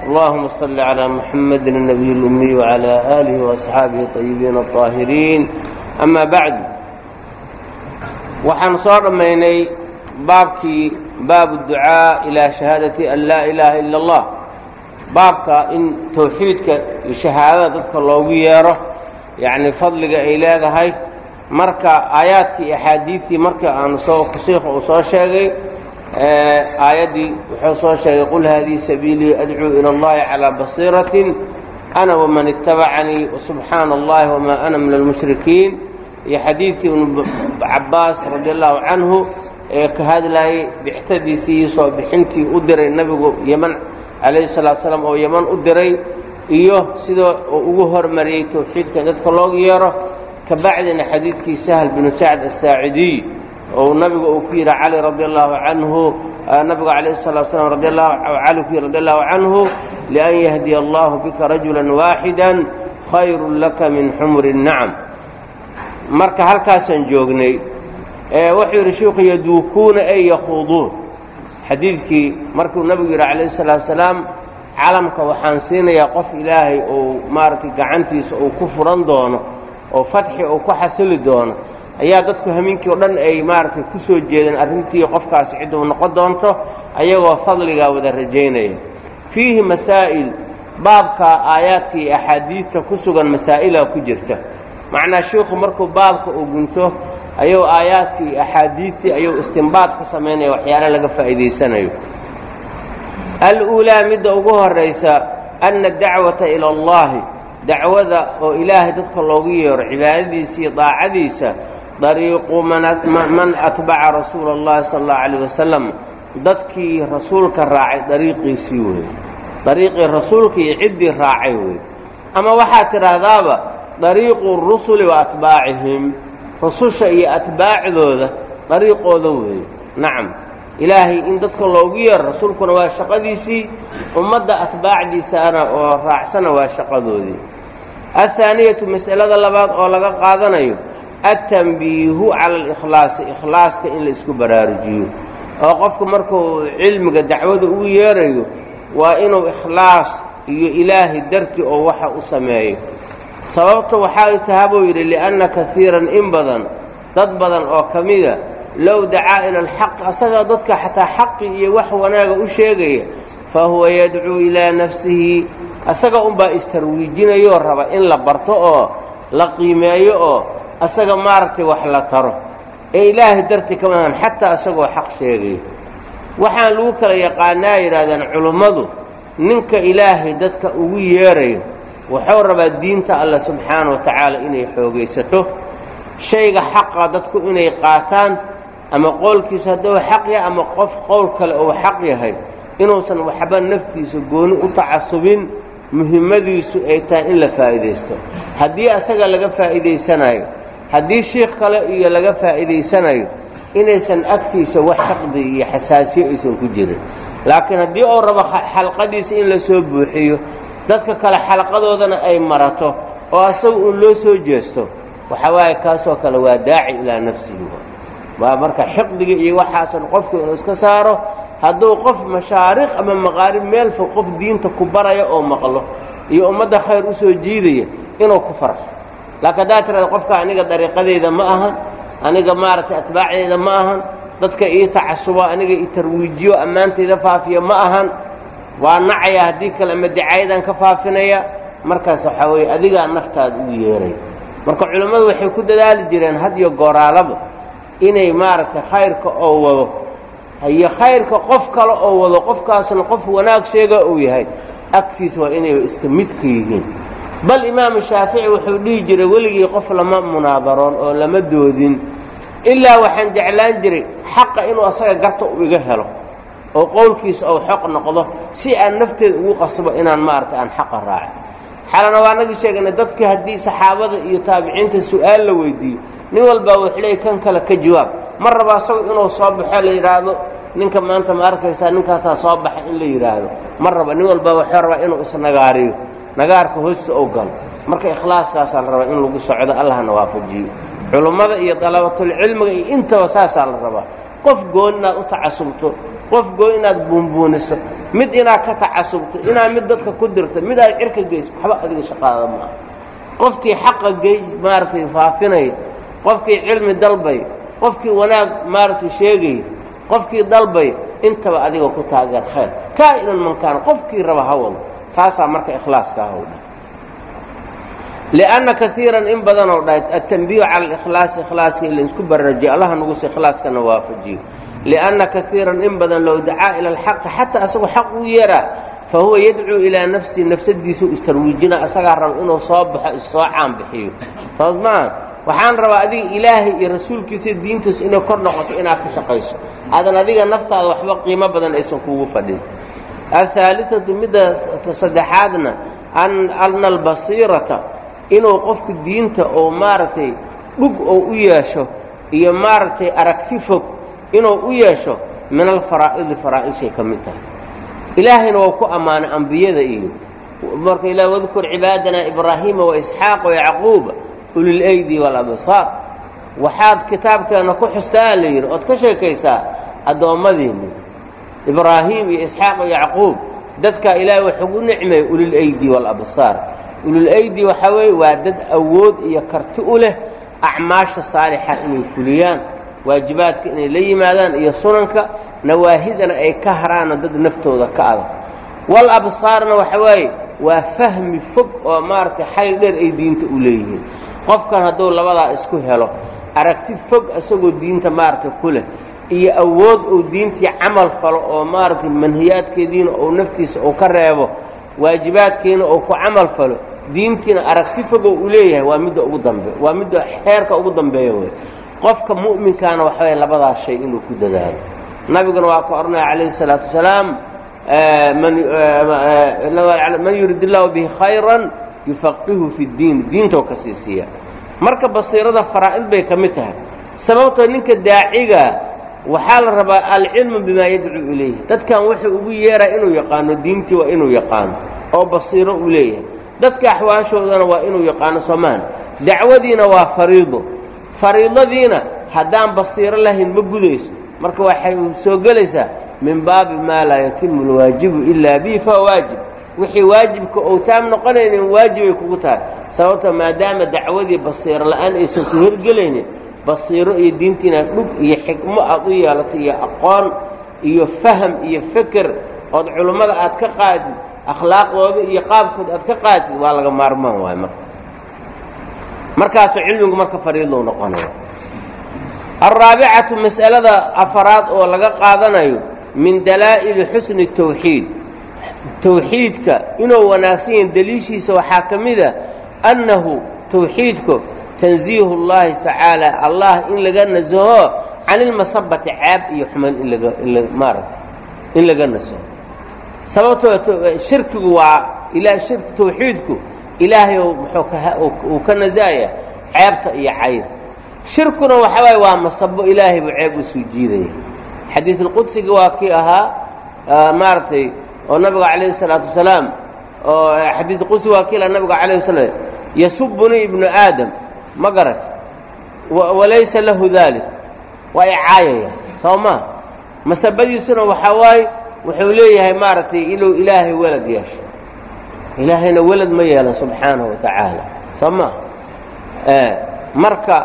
اللهم صل على محمد النبي الأمي وعلى آله وأصحaabihi الطيبين الطاahiriin أما baعd waxaan soo dhammaynay baabkii baab الducاء ilى شhahaadaةi an laa إilaaha ilا الlah baabka in towxiidka iyo shahaadada dadka loogu yeero yacni fadliga ay leedahay marka aayaadkii axaadiidtii marka aanu soo shiikha uu soo sheegay aayaddii wuxuu soo sheegay qul haadihi sabiilii adcuu ila اllahi calىa basiiratin ana waman itabacanii wasubxaana allahi wamaa ana min almushrikiin iyo xadiidkii ibnu cabaas radi allahu canhu ee ka hadlayay bixtadiisii soo bixintii u diray nebigu yeman calayhi salaatu salaam oo yeman u diray iyo sida uu ugu hormariyey towxiidka in dadka loogu yeero ka bacdina xadiidkii sahl binu sacd asaacidiy ou nabigu uu ku yidhi cali radi allahu canhu nabigu calayhi salatu slam radi allahu cali ku yidhi radi allahu canhu lian yahdiya allahu bika rajula waaxida khayrun laka min xumri nacam. Marka halkaasaan joognay wuxuu yidhi shiikhu yaduukuuna ay yakhuuduun xadiidkii markuu nabigu yidhi calayhi salaatu salaam calamka waxaan siinayaa qof ilaahay uu maaragtay gacantiisa uu ku furan doono oo fatxi uu ku xasili doono ayaa dadku hamiinkii o dhan ay maaragtay ku soo jeedeen arrintii qofkaasi cidduu noqon doonto ayagoo fadligaa wada rajaynaya. Fiihi masaa'il baabka aayaadka iyo axaadiidka ku sugan masaa'ilaa ku jirta. Macnaa shiikhu markuu baabka uu gunto ayuu aayaadkii iyo axaadiidtii ayuu istimbaad ku samaynaya waxyaala laga faa'iidaysanayo. Al-uulaa midda ugu horraysa anna dacwata ila allahi dacwada oo ilaahay dadka loogu yeero cibaadadiisa iyo daacadiisa dariiqu man atbaca rasuula allahi sal اllahu calayh wasalam dadkii rasuulka raacay dariiqiisii weeye dariiqii rasuulka ciddii raacay weeye ama waxaad tidhaahdaaba dariiqu rusuli wa atbaacihim rususha iyo atbaacdooda dariiqooda weeye nacam ilaahay in dadka loogu yeero rasuulkuna waa shaqadiisii ummadda atbaacdiisaana oo raacsana waa shaqadoodii. Ahaaniyatu mas'alada labaad oo laga qaadanayo aلtanbiihu cala alikhlaasi ikhlaaska in la isku baraarujiyo oo qofku markuu cilmiga dacwada ugu yeerayo waa inuu ikhlaas iyo ilaahay darti oo waxa u sameeyo sababta waxay taha buu yidhi li'anna kahiiran in badan dad badan oo ka mida low dacaa ila alxaq asagao dadka xataa xaqi iyo wax wanaaga u sheegaya fa huwa yadcuu ilaa nafsihi asaga unbaa istarwiijinayoo raba in la barto oo la qiimeeyo oo asaga maaragtay wax la taro. Ee ilaahay dartii kama ahan xataa asagoo xaq sheegaya waxaan lagu kala yaqaanaa yidhahdeen culummadu ninka ilaahay dadka ugu yeerayo wuxuu rabaa diinta alla subxaana wa tacaala inay xoogaysato. Shayga xaqa dadku inay qaataan ama qowlkiisu hadduu xaq yahay ama qof qowl kale uu xaq yahay inuusan waxba naftiisa gooni u tacasubin muhimmadiisu ay tahay in la faa'iidaysto. Haddii asaga laga faa'iidaysanayo haddii shiikh kale iyo laga faa'iidaysanayo inaysan agtiisa wax xaqdi iyo xasaasiyo aysan ku jirin. Laakiin haddii uu rabo xalqadiisa in la soo buuxiyo dadka kale xalqadoodana ay marato oo asaga uun loo soo jeesto waxa waaye kaasoo kale waa daaci ilaa nafsihi. Waa marka xiqdiga iyo waxaasan qofku inuu iska saaro hadduu qof mashaariq ama maqaarib meel fog qof diinta ku baraya oo maqlo iyo ummadda khayr u soo jiidaya inuu ku farxo laakiin haddaad tirahda qofka aniga dariiqadeyda ma ahan aniga maaragtay atbaacdeeda ma ahan dadka ii tacasubo aniga ii tarwiijiyo ammaantayda faafiya ma ahan. Waa nacaya haddii kale ama dacaayadan ka faafinaya. Markaas waxaa weeye adigaa naftaada ugu yeeray. Marka culimmadu waxay ku dadaali jireen had iyo gooraalaba inay maaragtay khayrka oo wado. Iyo khayrka qof kale oo wado qofkaasna qof wanaag sheega uu yahay. Agtiisa waa inayba iska midka yihiin bal imaamu shaafici wuxuu dhihi jiray weligii qof lama munaadaroon oo lama doodin. Ilaa waxaan jeclaan jiray xaqa inuu asaga garta u iga helo oo qowlkiisa ou xoq noqdo si aan nafteeda ugu qasbo inaan maaragtay aan xaqa raacin xalana waa nagii sheeganay dadkii haddii saxaabada iyo taabiciinta su'aal la weydiiyo nin walbaa wuxuu leeyay kan kale ka jawaab. Mar raba asago inuu soo baxo la yidhaahdo ninka maanta ma arkaysaa ninkaasaa soo baxa in la yidhaahdo mar raba nin walbaa wuxuu rabaa inuu isnagaariyo nagaarka hoosta ou galo marka ikhlaaskaasaa la rabaa in lagu socdo allahna waafajiyo. Culummada iyo dalabatulcilmiga iyo intaba saasaa la rabaa. Qof goon inaad u tacasubto qof goon inaad buunbuuniso mid inaad ka tacasubto inaad mid dadka ku dirto mid aad cirka geyso waxba adiga shaqaada maaha. Qofkii xaqa gey maaragtay faafinaya qofkii cilmi dalbay qofkii wanaag maaragtay sheegay qofkii dalbay intaba adiga ku taageer khayr. Kaa'inan mankaan qofkii raba ha wado taasaa marka ikhlaaska ah dha lianna kaiiran in badanoo dhahay atanbiyu cala alikhlaasi ikhlaaska in la isku barajiyo allaha nugusi ikhlaaskana waafajiyo. Lianna kaiiran in badan low dacaa ila alxaqi xataa asagoo xaq uu yeeraa fa huwa yadcuu ilaa nafsihi nafsadiisau istarwiijina asagaa raba inuu soo baxo issoo caanbixiyo. Sood maa waxaan rabaa adiga ilaahay iyo rasuulkiisa diintiisu inay kor noqoto inaad ka shaqayso. Aadan adiga naftaada waxba qiimo badan aysan kuugu fadhin ahaaliatu midda saddexaadna ana albasiirata inuu qofku diinta oo maaragtay dhug oo u yeesho iyo maaragtay aragti fog inuu u yeesho min alfaraa'idi faraa'ishay ka mid tahay ilaahayna waa ku ammaanay ambiyada iyo marka ilah wadkur cibaadana ibraahiima waisxaaqa wayacquuba ulilaydi walabsaar waxaad kitaabkeenna ku xustaa la yidhi ood ka sheekaysaa addoommadiinni ibraahiim iyo isxaaq iyo yacquub dadkaa ilaahay waxugu nicmeeyey ulilaydi walabsaar ululaydi waxaa weeye waa dad awood iyo karti u leh acmaasha saalixa inay fuliyaan waajibaadka inay la yimaadaan iyo sunanka nawaahidana ay ka haraanoo dad naftooda ka adag. Wal absaarna waxa waaye waa fahmi fog oo maaragtay xayl dheer ay diinta u leeyihiin. Qofkan hadduu labadaa isku helo aragti fog isagoo diinta maaragtay ku leh iyo awood uu diintii camal falo oo maaragtay manhiyaadkeediina uu naftiisa uu ka reebo waajibaadkiina uu ku camal falo diintiina aragsi fogow uu leeyahay waa midda ugu dambe waa midda xeerka ugu dambeeya wey qofka mu'minkaana waxaway labadaas shay inuu ku dadaalo. Nabiguna waa ka odhanaya calayhi salaatu wasalaam man yurid illahu bihi khayran yufaqihu fi ddiin diintoo ka sii siiya. Marka basiirada faraa'id bay ka mid tahay. Sababtoo ninka daaciga waxaa la rabaa alcilmu bimaa yadcuu ilayhi. Dadkan wuxuu ugu yeeraa inuu yaqaano diintii waa inuu yaqaano oo basiiro uu leeyahay. Dadka axwaashoodana waa inuu yaqaano soomaan dacwadiina waa fariido. Fariidadiina haddaan basiiro lahayn ma gudayso. Marka waxay soo gelaysaa min baabi maa laa yatimu alwaajibu ilaa bihi fahuwa waajib. Wixii waajibka ou taam noqonaynin waajibay kugu tahay. Sababto maadaama dacwadii basiiro la'aan aysan ku hirgelaynin basiiro iyo diintiina dhug iyo xikmo aad u yeelatay iyo aqoon iyo faham iyo feker ood culummada aad ka qaadid akhlaaqdooda iyo qaabkooda aad ka qaatid waa laga maarmaan waay marka. Markaasuu cilmigu marka fariidou noqonaya alraabicatu mas'alada afaraad oo laga qaadanayo min dalaa'ili xusni tawxiid. Tawxiidka inuu wanaagsan yahin deliishiisa waxaa ka mid a annahu tawxiidku tanziihu اllahi tacaala allah in laga nasaho can ilmasabati caab iyo xuman in laga maaragtay in laga nasaho sababtoo shirkigu waa ilaa shirki tawxiidku ilaahay uu ka nasahaya ceebta iyo cayd shirkuna waxa waaye waa masabo ilaahay buu ceeb u soo jiidaya xadiisulqudsiga waa kii ahaa maaragtay oo nabiga calayhi الsalaatu wasalaam oo xadiisulqudsiga waa kii lahaa nabiga calayh wasalam yasubunii ibnu aadam ma garat walaysa lahu dalik waa icaayaya soo ma masabadiisuna waxaa waaye wuxuu leeyahay maaragtay inuu ilaahay welad yeesho. Ilaahayna welad ma yeelan subxaanahu wa tacaala. Soo ma marka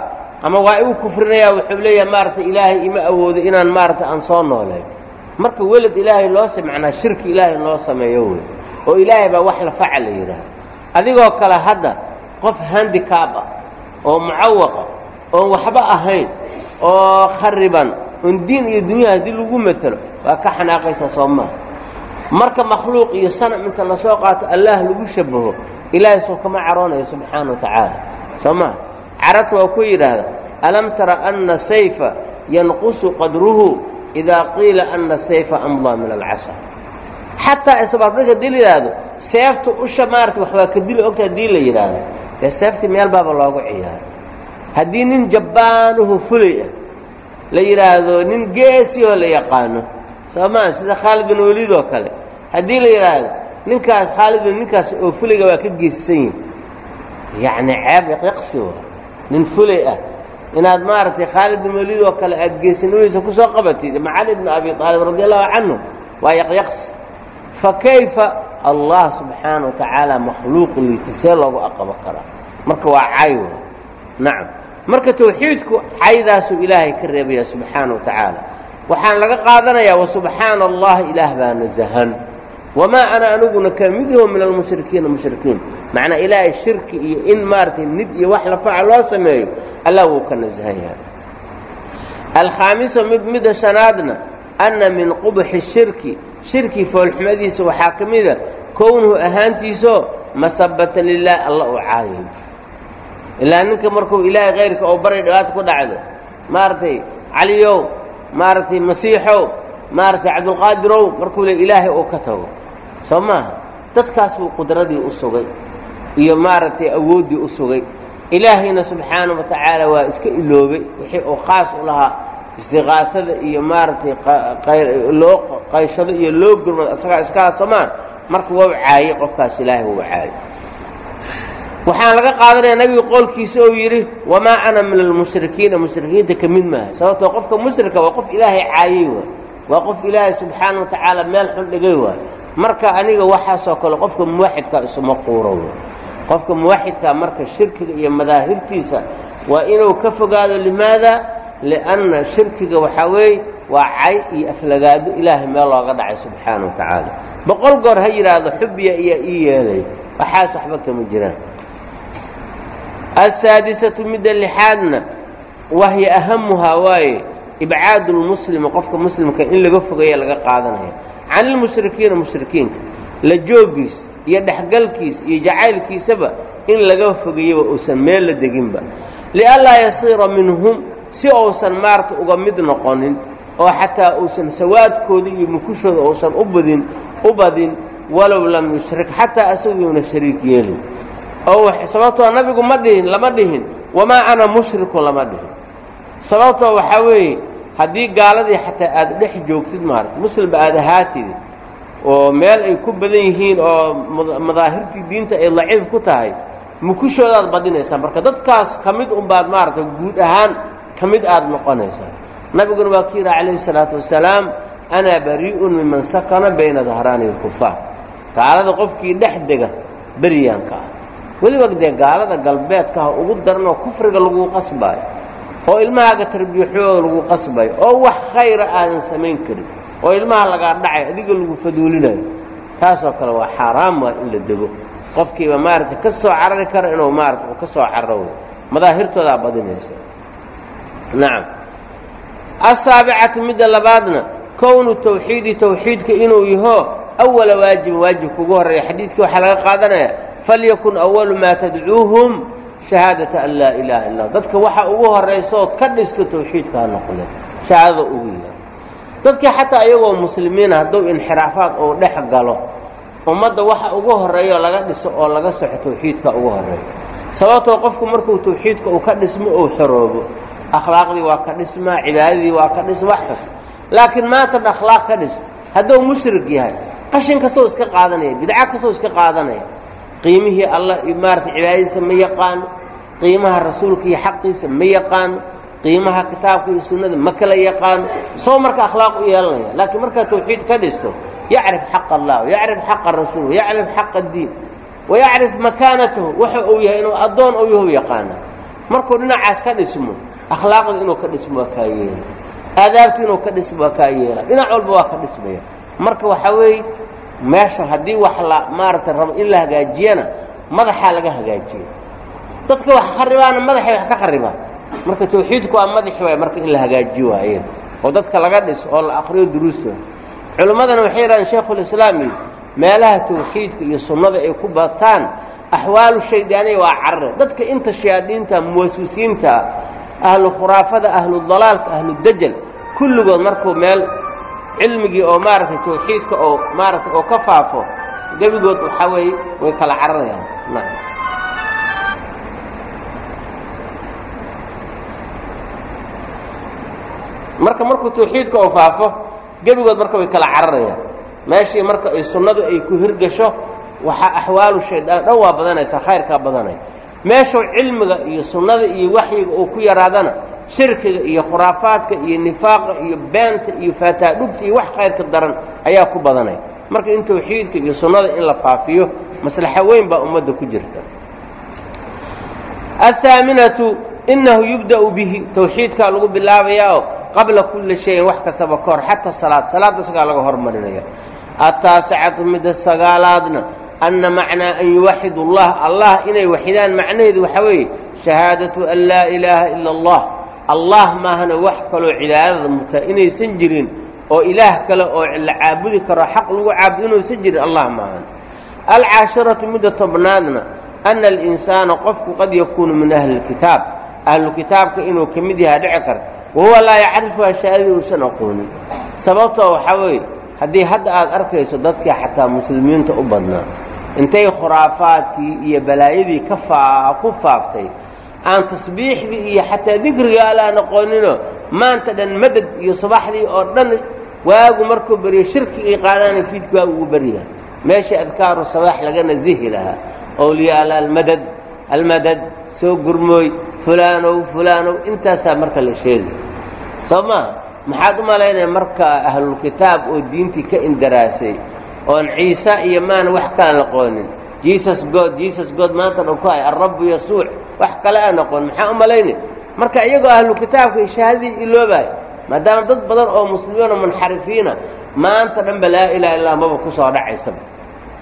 ama waa igu kufrinaya wuxuu leeyahay maaragtay ilaahay ima awoodo inaan maaragtay aan soo noolayn. Marka welad ilaahay loo macnaa shirki ilaahay loo sameeyo wey. Oo ilaahay baa wax la facal la yidhaaha adigoo kale hadda qof handicab ah oo mucawaqa oon waxba ahayn oo khariban oon diin iyo dunyaha haddii lagu matelo waa ka xanaaqaysaa soo maaha marka makhluuq iyo sanam inta la soo qaato allaah lagu shabaho ilaahay soo kama caroonayo subxaana wa tacaala. Soo maha carabta waa ku yidhaahda alam tara anna sayfa yanqusu qadruhu idaa qiila anna sayfa amdaa min alcasa xataa isbarbdhig haddii la yidhaahdo seefta usha maarata wax ka dili ogta haddii la yidhaahdo dee seeftii meel baaba loogu ciyaaro haddii nin jabbaanuhu fulay la yidhaahdo nin geesiyoo la yaqaano soomaa sida khaalid bin waliid oo kale. Haddii la yidhaahdo ninkaas khaalid bin ninkaas oo fulayga waa ka geesisan yihiin yacni ceeb iqyaqsi waa. Nin fulay ah. Inaad maaragtay khaalid bin waliid oo kale aad geesinimadiisa ku qabatid ma cali bni abi aalib radi allahu canhu waa yaqyaqsi. Fa kayfa? Allah subxaana wa tacaala makhluuqu liitisee loogu aqabo karaa marka waa cay wa nacam. Marka tawxiidku caydaasuu ilaahay ka reebaya subxaana wa tacaala. Waxaan laga qaadanayaa wasubxaana allah ilaah baa nasahan. Wamaa ana aniguna ka min almushrikiina mushrikiin. Macnaa ilaahay shirki iyo in maaragtay nid iyo wax lafaca loo sameeyo allah wuu ka nasahan yahay alkhaamiso mid midda shanaadna anna min qubxi shirki. Shirki foolxumadiisa waxaa ka mida kownuhu ahaantiisoo masabatan lilaah alla uu caayayo ilaa ninka markuu ilaahay kayrka oo baray dhibaata ku dhacdo. Maaragtay caliyow maaragtay masiixow maaragtay cabdulqaadirow markuu le ilaahay uu ka tago. Soo maaha dadkaas buu qudradii u sugay iyo maaragtay awooddii u sugay. Ilaahayna subxaana wa tacaala waa iska iloobay wixii uu khaas u lahaa istiqaafada iyo maaragtay loo qayshado iyo loo gurmado. Asagaa iskaha somaan marka wau caayey qofkaas ilaahay wau caayey waxaan laga qaadanayaa nabiga qoolkiisa oo yidhi wamaa ana min almushrikiina mushrikiinta ka mid maaha. Sababtoo qofka mushrika waa qof ilaahay caayey waay. Waa qof ilaahay subxaana wa tacaala meel xun dhigay waay. Marka aniga waxaasoo kale qofka muwaxidka isuma quuro way qofka muwaxidkaa marka shirkiga iyo madaahirtiisa waa inuu ka fogaado limaada? Lianna shirkiga waxaa weeye waa cay iyo aflagaado ilaahay meel looga dhacay subxaana wa tacaala. Boqol goor ha yidhaahdo xubbiya iyaa ii yeelay. Waxaas waxba kama jiraan asaadisatu midda lixaadna wahya ahamuhaa waaye ibcaadu lmuslimi qofka muslimka in laga fogeeya laga qaadanaya can ilmushrikiina mushrikiinka la joogiis iyo dhexgalkiis iyo jacaylkiisaba in laga fogeeyaba uusan meel la deginba lianlaa yasiira minhum si uusan maarta uga mid noqonin oo xataa uusan sawaadkooda iyo mukushooda uusan u badin u badin walow lam yushrik xataa asaguuna shariik yeelin oo sababtoo nabigu ma dhihin lama dhihin. Wamaa ana mushrikun lama dhihin. Sababtoo waxaa weeye haddii gaaladii xataa aad dhex joogtid maarata muslimba aad ahaatidi oo meel ay ku badan yihiin oo madaahirtii diinta ay daciif ku tahay mukushoodaad badinaysaa. Marka dadkaas ka mid unbaad maaragtay guud ahaan ka mid aad noqonaysaa. Nabiguna waa ku yidhi calayhi salaatu wasalaam anaa barii'un miman sakana bayna dahraani alkufaar gaalada qofkii dhex dega beryaanka ah weliba dee gaalada galbeedka ha ugu daranoo kufriga laguu qasbaayo oo ilmahaaga tarbiyaxooda lagu qasbayo oo wax khayra aadan samayn karin oo ilmaha lagaa dhacay adiga lagu faduulinayo taasoo kale waa xaaraam waa in la dego. Qofkiiba maaragtay ka soo carari kara inuu maarata ka soo cararo madaahirtoodaa badinaysa. Nacam asaabicatu midda labaadna kownu tawxiidi tawxiidka inuu yaho awala waajibin waajib kugu horreeya. Xadiidkii waxaa laga qaadanaya falyakun awalu maa tadcuuhum shahaadata an laa ilaaha illa dadka waxa ugu horraysood ka dhisto tawxiidka ha noqde shahaadada ugu yaha dadka xataa iyagoo muslimiina hadduu inxiraafaad uu dhex galo ummadda waxa ugu horreeyo laga dhiso oo laga soxo tawxiidka ugu horreeyo. Sababtoo qofku markuu tawxiidka uu ka dhismo ou xoroobo akhlaaqdii waa ka dhismaa cibaadadii waa ka dhis wax kasta. Laakiin maantan akhlaaq ka dhis hadduu mushrik yahay qashin kastoo iska qaadanaya bidco kastoo iska qaadanaya qiimihii allah maarata cibaadadiisa ma yaqaano qiimaha rasuulka iyo xaqiisa ma yaqaano qiimaha kitaabka iyo sunnada ma kala yaqaano soo marka akhlaaq u yeelanaya laakiin markaad tawxiid ka dhisto yacrif xaqa allah yacrif xaqa rasuul yacrif xaqa diin wayacrif makaanatahu waxa uu yahay inuu addoon ou yahu yaqaana. Markuu dhinacaas ka dhismo akhlaaqda inuu ka dhismo waa kaa yeela aadaabta inuu ka dhismo waa kaa yeela dhinac walba waa ka dhismaya. Marka waxaa weeye meesha haddii wax la maaragtay rabo in la hagaajiyana madaxaa laga hagaajiyo. Dadka wax kharibaana madaxay wax ka kharibaan marka tawxiidku waa madaxi waay marka in la hagaajiyo waayeen oo dadka laga dhiso oo la akriyo duruusta. Culimmadana waxay yidhahdeen shaykhulislaam iyo meelaha tawxiidka iyo sunnada ay ku bataan axwaalu shaydaaniya waa carare dadka inta shayaadiinta muwaswisiinta ahlu khuraafada ahlu dalaalka ahlu dajal kulligood markuu meel cilmigii oo maaragtay tawxiidka oo maaragtay oo ka faafo gebigood waxaa weeye way kala cararayaan. Marka markuu tawxiidka oo faafo gebigood marka way kala cararayaan. Meeshii marka ay sunnadu ay ku hirgasho waxaa axwaalu shaydaan dhan waa badanaysaa khayrkaa badanaya meeshuu cilmiga iyo sunnada iyo waxyiga uu ku yaraadana shirkiga iyo khuraafaadka iyo nifaaqa iyo beenta iyo faataadhugta iyo wax khayrka daran ayaa ku badanaya marka in tawxiidka iyo sunnada in la faafiyo maslaxo weyn baa ummadda ku jirta. Athaaminatu innahu yubda'u bihi tawxiidkaa lagu bilaabayaao qabla kulli shayin wax kastaba ka hor xata salaad. Salaadda laga hormarinaya. Ataasicatu midda sagaalaadna anna macnaa an yuwaxidu allah allah inay waxidaan macnaheedu waxaa weeye shahaadatu an laa ilaaha ila allah allah maahana wax kaloo cibaadada mutaa inaysan jirin oo ilaah kale oo la caabudi karo xaq lagu caabudo inuusan jirin allah maahan alcaashiratu midda tobnaadna ana alinsaana qofku qad yakuunu min ahli lkitaab ahlu kitaabka inuu ka mid yahaa dhici karta. Wahuwa laa yacrifuha shahaadadii uusan aqoonin sababtoo waxaa weeye haddii hadda aad arkayso dadkii xataa muslimiinta u badnaa intay khuraafaadkii iyo balaayadii ka ku faaftay aan tasbiixdii iyo xataa dikriga alaan aqoonino maanta dhan madad iyo subaxdii oo dhan waagu markuu beriyo shirki iqaanaana fiidki waagu ugu beryaha meeshii adkaaru sabaax laga nasihi lahaa owliyaala almadad almadad soo gurmooy fulaanow fulaanow intaasaa marka la sheegay soo maaha maxaad u malaynaya marka ahlulkitaab oo diintii ka indaraasay oon ciise iyo maana wax kale laqoonin jesus god jesus god maanta dhan ku hay alrabbu yasuuc wax kale aan aqoon maxaa u malaynay marka iyagoo ahlu kitaabka shahaadadii iloobayo maadaama dad badan oo muslimiinoo munxarifiina maanta dhanba laa ilaha illah maba ku soo dhacaysaba.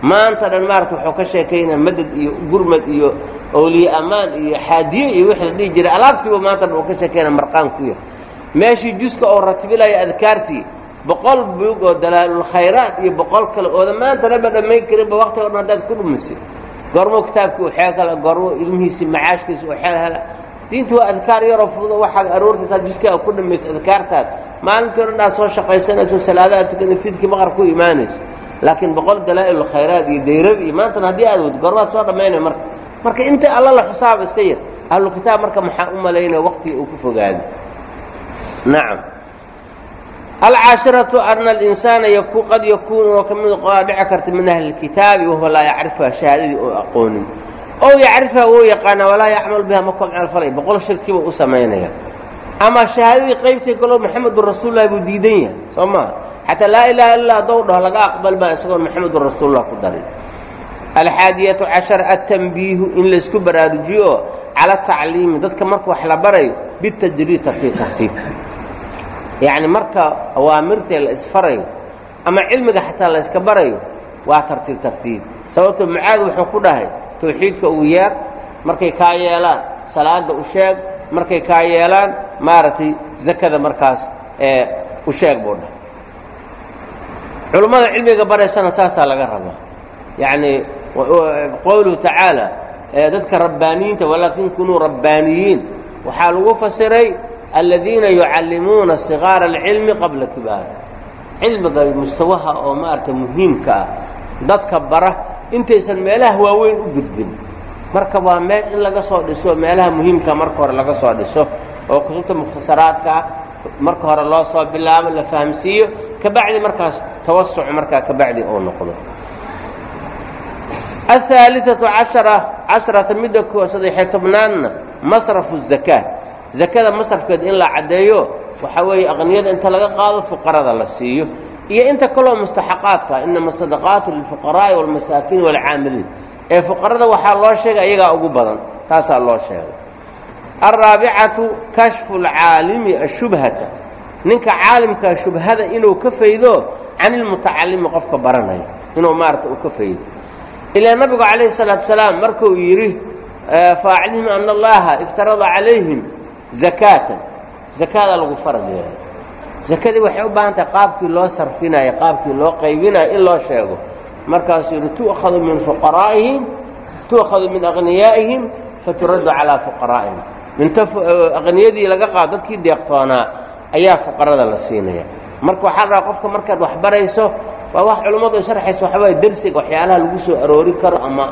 Maanta dhan maarata wuxuu ka sheekaynaa madad iyo gurmad iyo owliye ammaan iyo xaadiye iyo wixii la dhihi jiray alaabtiiba maanta dhan uu ka sheekaynaa marqaan ku yahay. Meeshii juska oo ratibilaya adkaartii boqol buug oo dalaalulkhayraat iyo boqol kale ooda maanta dhanba dhammayn karinba waktiga o dhan haddaad ku dhumisay goormo kitaabkii hela goormo ilmihiisii macaashkiisa u xeel hela diinta waa adkaar yaroo fududa waxaad aroorta intaad ku dhammaysa adkaartaad. Maalintii o dhan aad soo shaqaysanayso salaadaha tukada fiidkii maqrab ku imaanayso. Laakiin boqol dalaa'il khayraat iyo dayrab iyo maantana haddii aad wad goormaad soo dhammaynay marka. Marka inta alla la xusaaba iska yar ahlu kitaab marka maxaa u malaynaya waqtigii uu ku fogaaday nacam alcaashiratu ana alinsaana qad yakuunu oo ka mid qodaa dhici karta min ahli اlkitaabi wahuwa laa yacrifuha shahaadadii oo aqoonin ow yacrifuha wou yaqaana walaa yacmal biha ma ku camalfalay boqol shirkiba u samaynaya ama shahaadadii qaybtii kaloo maxamedun rasuululah buu diidan yahay soo maha xataa laa ilaha illa haddou dhaho laga aqbal maa isagoon maxamedun rasuululah ku darin alxaadiyatu cashar atanbiihu in laysku baraarujiyo oo cala tacliimi dadka marka wax la barayo bitajriid tartiib tartiib yacni marka awaamirtee la isfarayo ama cilmiga xataa la yska barayo waa tartiib tartiib. Sababto mucaad wuxuu ku dhahay tawxiidka ugu yeer markay kaa yeelaan salaada u sheeg markay kaa yeelaan maaragtay zakada markaas ee u sheeg buu dhahay. Culummada cilmiga baraysana saasaa laga rabaa. Yacni qowluhu tacaala dadka rabbaaniyiinta walaakin kunuu rabbaaniyiin waxaa lagu fasiray aladiina yucallimuuna sikaara alcilmi qabla kibaar cilmiga mustawaha oo maaragtay muhiimka ah dadka bara intaysan meelaha waaweyn u gudbin marka waa meel in laga soo dhiso meelaha muhiimka marka hore laga soo dhiso oo kutubta mukhtasaraadka marka hore loo soo bilaabo la fahamsiiyo kabacdi markaas tawasuc markaa kabacdi uu noqdo ahaaliau cashara casharata midda saddexiy tobnaadna masrafu zakaa zakada masrafkeed in la caddeeyo waxaa weeye aqniyada inta laga qaado fuqarada la siiyo. Iyo inta kaloo mustaxaqaadka inama sadaqaatu lilfuqaraa'i waalmasaakiin waalcaamiliin ee fuqarada waxaa loo sheegay ayagaa ugu badan taasaa loo sheegay. Alraabicatu kashfu alcaalimi ashubhata. Ninka caalimkaa shubhada inuu ka faydo can ilmutacalimi qofka baranaya inuu maarata uu ka faydo. Ilaa nabigu calayhi salaatu salaam markuu yidhi faaclihim ana allaha iftarada calayhim zakaatan zakaadaa lagu farad yeelay. Zakadii waxay u baahan tahay qaabkii loo sarfinayo qaabkii loo qaybinayo in loo sheego. Markaasuu yidhi tu'khadu min fuqaraa'ihim tu'khadu min aqniyaa'ihim faturaddu calaa fuqaraa'ihim. Minta aqniyadii laga qaado dadkii deeqtoonaa ayaa fuqarada la siinaya. Marka waxaa la qofka markaad wax waa wax culummadu sharxaysa waxawaaye dersiga waxyaalaha lagu soo aroori karo ama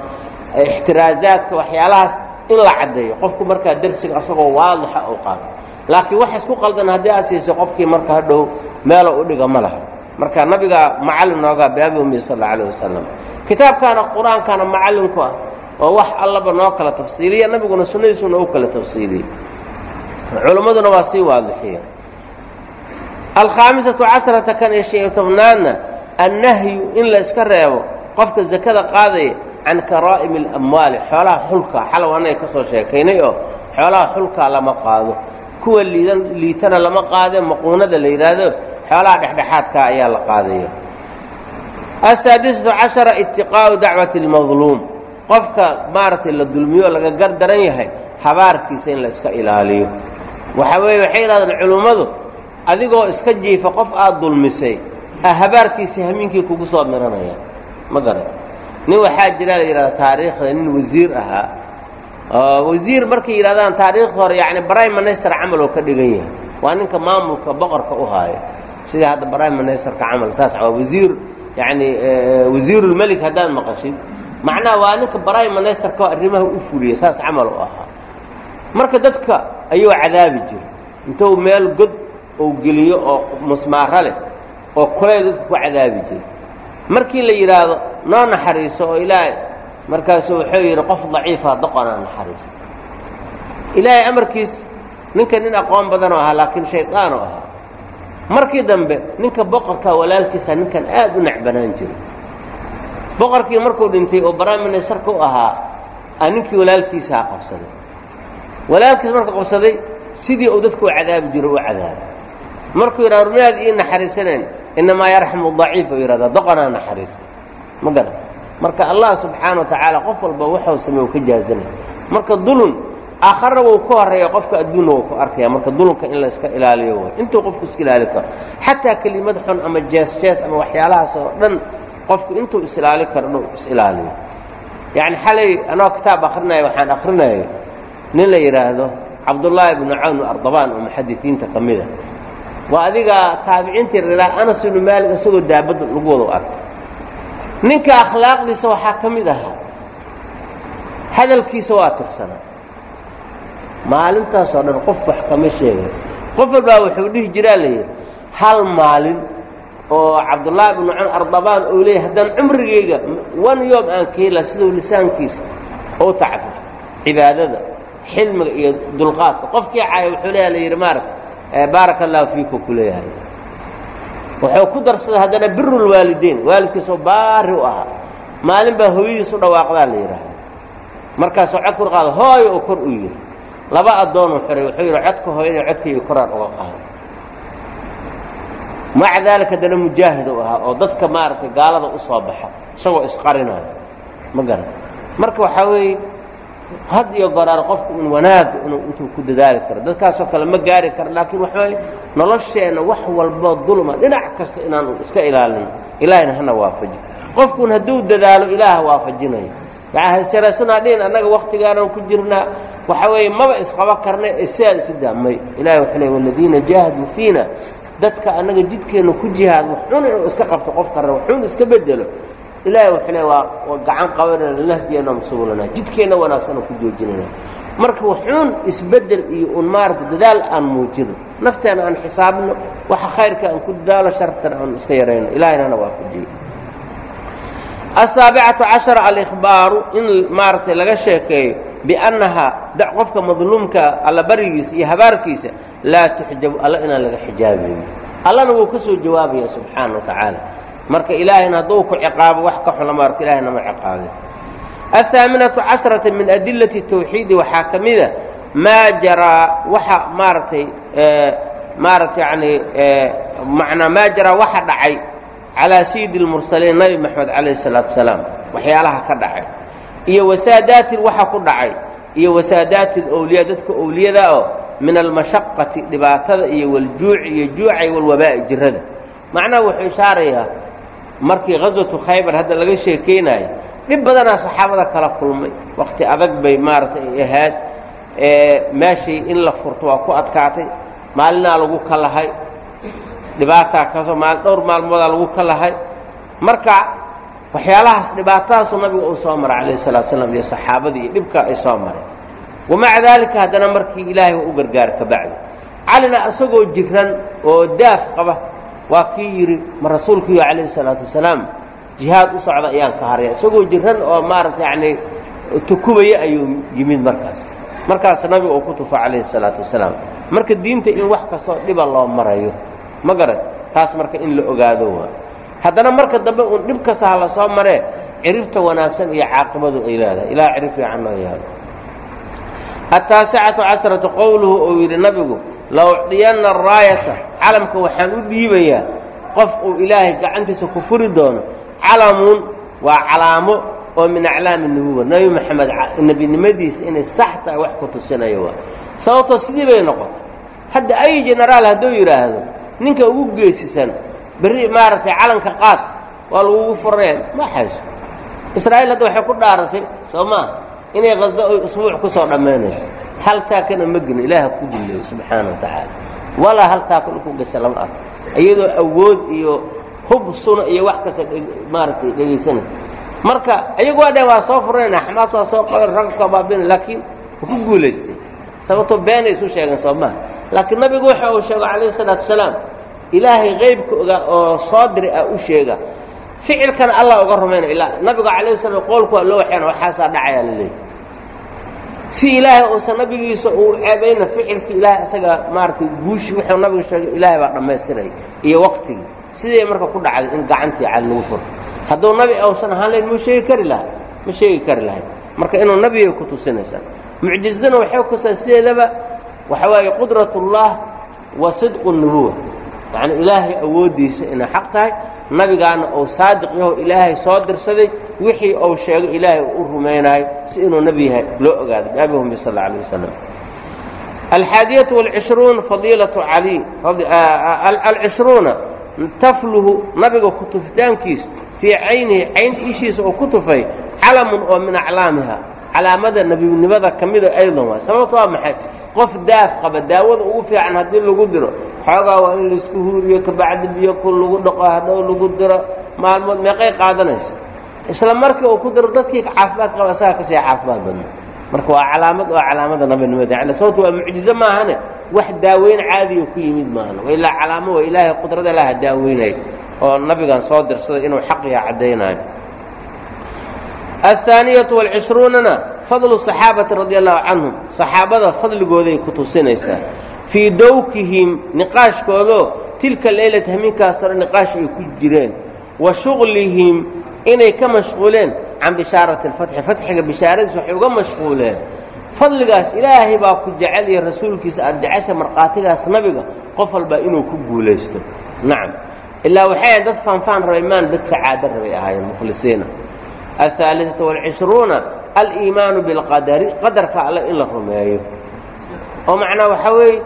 ixtiraazaadka waxyaalahaas in la caddeeyo. Qofku markaa dersiga asagoo waadixa u qaato laakiin wax isku qaldan haddii aad siiso qofkii marka hadhow meelo u dhiga ma laha. Marka nabigaa macallin noogaa baabi ummi sal alla alayh wasalam kitaabkaana qur'aankaana macallinku ah oo wax allaba noo kala tafsiiliya nabiguna sunnadiisuna u kala tafsiiliyey culimmaduna waa sii waadixiya alkhaamisatu casharata kan iyo shan tobnaadna annahyu in la iska reebo qofka zakada qaadaya can karaa'imi alamwaali xoolaha xulka xalow annaga ka sheekaynay oo xoolaha xulkaa lama qaado kuwa liidan liitana lama qaade maquunada la yidhaahdo xoolaha dhexdhexaadkaa ayaa la qaadaya asaadisatu cashara itiqaa'u dacwati اlmadluum qofka maaragtay la dulmiyo laga gar daran yahay habaarkiisa in la iska ilaaliyo waxa weeye waxay yidhahdeen culummadu adigoo iska jiifa qof aad dulmisay a habaarkiisii hamiinkii kugu soo miranaya ma garata nin waxaa jira la yidhahda taariikhda nin wasiir ahaa. Wasiir markay yidhahdaan taariikhda hore yacni brime minister camal oo ka dhigan yahay. Waa ninka maamulka boqorka u haayo. Sidii hadda brime ministerka camal saas waa wasiir yacni wasiirulmelik haddaad maqashid macnaha waa ninka ministerka oo arrimaha u fuliya saas camal u ahaa. Marka dadka ayuu cadaabi jira intuu meel god ou geliyo oo musmaaro leh oo kulay dadka ku cadaabi jira markii la yidhaahdo noo naxariiso oo ilaahay markaasuu wuxuu yidhi qof daciifa doqonaa naxariista ilaahay amarkiis ninka nin aqoon badanoo ahaa laakiin shaydaanoo ahaa markii dambe ninka boqorkaa walaalkiisa ninkan aad u necbanaan jiray. Boqorkii markuu dhintay oo ministerka u ahaa a ninkii walaalkiisaa qabsaday. Walaalkiis marka qabsaday sidii uu dadku u cadaabi jiro u cadaabay markuu yidhahdo rumayaad ii naxariisanayn innamaa yarxamu daciif u yidhahdaa doqonaa naxariista ma garan marka allah subxaana wa tacaala qof walba waxuu samey u ka jaazanaya marka dulun aakharna wuu ka horreeya qofka adduunna wuu ku arkaya marka dulunka in la iska ilaaliyo way intuu qofku iska ilaali karo xataa kelimad xun ama jees jees ama waxyaalahaas oo dhan qofku intuu is-ilaali karo inuu is-ilaaliyo yacni xalay anoo kitaab akrinaya waxaan akrinayay nin la yidhaahdo cabdullaahi ibnu cawn ardabaan oo muxadisiinta ka mida waa adiga taabiciintii rilaa anas ibnu maalik isagoo daabadda lagu wada arkay. Ninka akhlaaqdiisa waxaa ka mid ahaa. Hadalkiisa waa tirsanaa. Maalintaasoo dhan qof wax kama sheegay. Qof walbaa wuxuu dhihi jiraa la yidhi hal maalin oo cabdullaahi ibnu can ardabaan ou leeyahy haddaan cumrigayga wan yoom aan ka hela lisaankiisa ou tacfif cibaadada xilmiga iyo dulqaadka. Qofkii caaya wuxuu leeyaha la yidhi maarag baaraka allahu fiiku ku leeyahay. Wuxuu ku darsaday haddana birulwaalideyn waalidkiisoo baari u ahaa. Maalin baa hooyadiis u dhawaaqdaa la yidhaahda markaasoo cod kur qaada hooyo oo kor u yidhi. Laba addoonuu xiray wuxuu yidhi codka hooyada codkayga koraan uga qaado. Maca daalika haddana mujaahid u ahaa oo dadka maaragtay gaalada u baxa isagoo isqarinayo. Ma garan. Marka waxaa weeye had iyo goraar qofku un wanaaga inuu intuu ku dadaali karo. Dadkaasoo kale ma gaari karo laakiin waxawaaye nolosheenna wax walboo dulma. Dhinac kasta inaanu iska ilaalino ilaahayna hana waafaji. Qofkuun hadduu dadaalo ilaaha waafajinayo. Yaasharaysanaa dhihin annaga waktigaanan ku jirnaa. Waxa weeye maba isqaba karna ee sidaad isu daamay. Ilahay wuxuu leey waladiina jaahaduu fiina. Dadka annaga jidkeenna ku jihaad waxxun inuu iska qabto qofka raba waxxun iska bedelo ilaahay wuxuu le waa gacan qabanana lanahdiyannahum subulana jidkeenna wanaagsan oo ku joojinayna. Marka waxuun isbeddel iyo un maaragta dadaal aan muujino nafteena aan xisaabino waxa khayrka aan ku dadaalo shartana aan iska yarayno. Ilahaynana waafajiyo asaabicatu cashara alikhbaaru in maaragtay laga sheekeeyo biannahaa qofka madluumka alla barigiisa iyo habaarkiisa laa tuxjabu alla inaan laga xijaabaynin allana wuu ka soo jawaabaya subxaana wa tacaala marka ilaahayna hadduu ku ciqaabo wax ka xun lama arko ilaahayna ma ciqaabin ahaaminatu cashrata min adilati tawxiidi waxaa ka mida ah maa jaraa waxa maaragtay maaragta yacni manaa maa jaraa waxa dhacay calaa sayidi اlmursaliin nabi maxamed calayhi salaatu wasalaam. Waxyaalaha ka dhacay. Iyo wasaadaatin waxa ku dhacay. Iyo wasaadaati lowliya dadka owliyada oo min almashaqati dhibaatada iyo waljuuci iyo juucay walwabaa'i jirrada. Macnaha wuxuu ishaarayaa markii ghaswatu khaybar hadda laga sheekaynayo dhib badanaa saxaabada kala kulmay. Wakhti adag bay maaragtay ay ahaad meeshii in la furto waa ku adkaatay. Maalinaa lagu kalahay dhibaataa ka soo maal dhowr maalmoodaa lagu kalahay marka waxyaalahaas dhibaatadaasuu nabiga uu soo maray calayhi salatu slam iyo saxaabadii iyo dhibka ay soo mareen wamaca daalika haddana markii ilaahay u gargaara ka bacdi. Calina isagoo jiran oo daaf qaba waa kii yidhi ma rasuulkiiyo calayhi salaatu wasalaam jihaad u socda ayaan ka haraya isagoo jiran oo maarata yacnii tukubaya ayuu yimid markaas. Markaas nabiga uu ku tufa calayhi salaatu wasalaam. Marka diinta in wax kastoo dhiba loo marayo. Ma garad taas marka in la ogaado waa. Haddana marka dambe uun dhib kasta ha la soo maree ciribta wanaagsan iyo caaqibadu ay leedahay. Ilaa cirib fiican noo yaalo ataasicatu casratu qowluhu uu yidhi nabigu la ucdiyanna araayata calamka waxaan u dhiibayaa qof uu ilaahay gacantiisa ku furi doono calamun waa calaamo oo min aclaami nubuwa nebi moxamed nebinimadiisa inay sax tahay wax ku tusinayo waa. Sababtoo sidii bay noqotay. Hadda ay jenaraal hadduu yidhaahdo ninka ugu geesisan berri maaragtay calanka qaad waa lagugu fureen ma hayso. Israa'iil hadda waxay ku dhaaratay soo maa inay hazo oy usbuuc ku soo dhammaynayso hal taakana ma gelin ilaaha ku duleeyo subxaana wa tacaala walaa hal taaka dhulku gasha lama arko. Iyadoo awood iyo hub suna iyo wax kasta maaragtay dhegaysanaysa marka iyagu waa dhaheen waa soo furayna xamaas waa soo qaban ragka baabina laakiin wa ku guulaystay. Sababtoo beenay isu sheegeen soo laakiin nabigu waxa uu sheego calayhi salaatu wasalaam ilaahay qaybka ogaa oo soo diri ah u sheega. Ficilkana allah uga rumayna ilaa nabiga calayhi salam qoolku waa loo waxeena waxaasaa dhacayaa la leeyahy si ilaahay uusan nabigiisa uu ceebayna ficilka ilaahay isaga maaragtay guushi wuxuu nabigu sheegay ilaahay baa dhammaystiray. Iyo waqtigii sidee marka ku dhacday in gacantii cali lagu furo? Hadduu nabi uusan ahaan lahayn muu sheegi kari lahay ma sheegi kari lahayn marka inuu nabigay ku tusinaysaa mucjizadana waxay kusaa sideedaba waxa waaye qudratullah wa sidqu nubuwa yacni ilaahay awooddiisa inay xaq tahay nabigaana uu saadiq yaho ilaahay soo dirsaday wixii uu sheego ilaahay u rumaynaayo si inuu nebi yahay loo ogaado biabihumi sal alla alay wasalam alxaadiyatu walcishruun fadiilatu cali alcishruuna tafluhu nabiga ku tufitaankiisa fii caynihi caynta ishiisa oo ku tufay calamun oo min aclaamiha calaamada nebinimada ka mida aydan waa sababto waa maxay qof daaf qaba daawada ugu fiican haddii lagu diro xoogaa waa in laisku huuriyo kabacdi biyo ku lagu dhaqo hadhow lagu diro maalmood meeqay qaadanaysa isla markii uu ku diro dadkii caafimaad qaba isaga kasii caafimaad badna marka waa calaamad oo calaamada nabinimada yani sababto waa mucjizo maahane wax daaweyn caadiya ku yimid maahane waa ilaa calaamo waa ilaahay qudrada ilaaha daaweynay oo nabigan soo dirsaday inuu xaq yaha caddaynayo الثaaniyaة والcishruunana fadlu صaxaabati radi allahu canhum صaxaabada fadligooday ku tusinaysaa fii dowkihim niqaashkoodoo tilka leylata haminkaas hore niqaash ay ku jireen wa shuغlihim inay ka mashquuleen can bishaarati اlfatxi fatxiga bishaaradiis waxay uga mashquuleen fadligaas ilaahay baa ku jecel iyo rasuulkiisa aad jecesha markhaatigaas nabiga qof walbaa inuu ku guulaysto nacam ilaa waxay dad faanfaan rabay maan dad sacaado rabay ahaayeen mukhlisiina الثالثة والعشhروuنa الإiمaaن بالqadr qadarka alle in la rumeeyo oo macnaa waxaa weeye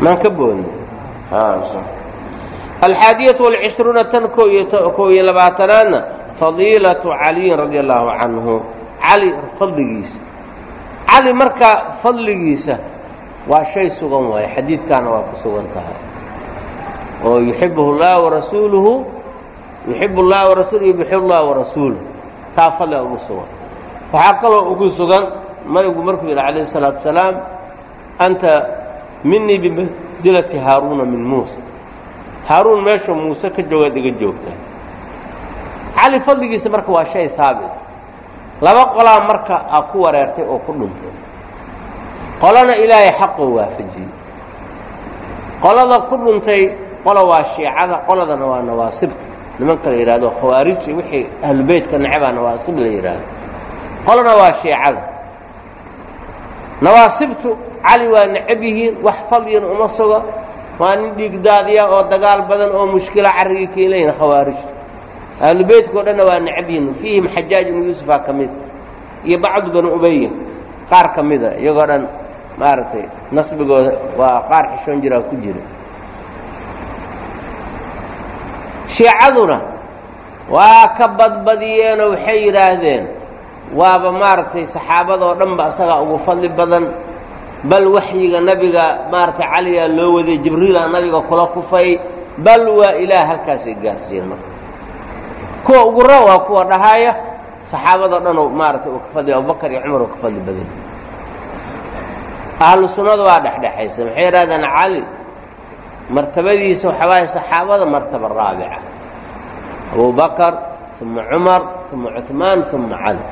maan ka boodna الxaadiيaة والعشhروuنa tan ko iyo ko iyo labaatanaadna فaضيilaة عaliيin radي الlahu canهu cali fadligiisa cali marka fadligiisa waa shay sugan waaye xadiidkaana waa ku sugan tahay oo yuxibh اllah warasuuluhu yuxib اllah warasuuluhu yuxib اllah warasuuluh taa fadliga ugu sugan waxaa kaloo ugu sugan nabigu markuu yidhi calayh الsalaatu wasalaam anta minii bimansilati haaruuna min muusa haaruun meesha muuse ka joogaad iga joogtaa cali fadligiisa marka waa shay haabit laba qolaa marka aa ku wareertay oo ku dhuntay qolana ilaahay xaqoo waafajiyey qolada ku dhuntay qola waa shiicada qoladana waa nawaasibta nimanka la yidhahdo khawaariji wixii ahlubeytka necbaa nawaasib la yidhaahdo. Qolana waa shiicada. Nawaasibtu cali waa necab yihiin wax fadligana uma suga waa nin dhiigdaadiya oo dagaal badan oo mushkila carrigii keenlayna khawaarijta. Ahlubeytka dhanna waa necabyihin fiihim xajaaj ibnu yuusufaa ka mid iyo bacdu banu ubaya qaar ka mida iyagoo dhan maaragtay nasbigooda waa qaar xishoon jiraa ku jira shiicaduna waa ka badbadiyeenoo waxay yidhaahdeen waaba maaragtay saxaabadoo dhan ba isagaa ugu fadli badan bal waxyiga nabiga maaragtay caliyaa loo waday jibriilaa nabiga kula kufay bal waa ilaah halkaasay gaarsiiyeen marka. Kuwa ugu ra waa kuwa dhahaaya saxaabadoo dhanoo maaragtay uu ka fadli abubakar iyo cumar uu ka fadli badan. Ahlu sunnada waa dhexdhexaysa maxay yidhahdeen cali martabadiisa waxaa waaye saxaabada martaba raabica abu bakar uma cumar uma cuثmaan uma cali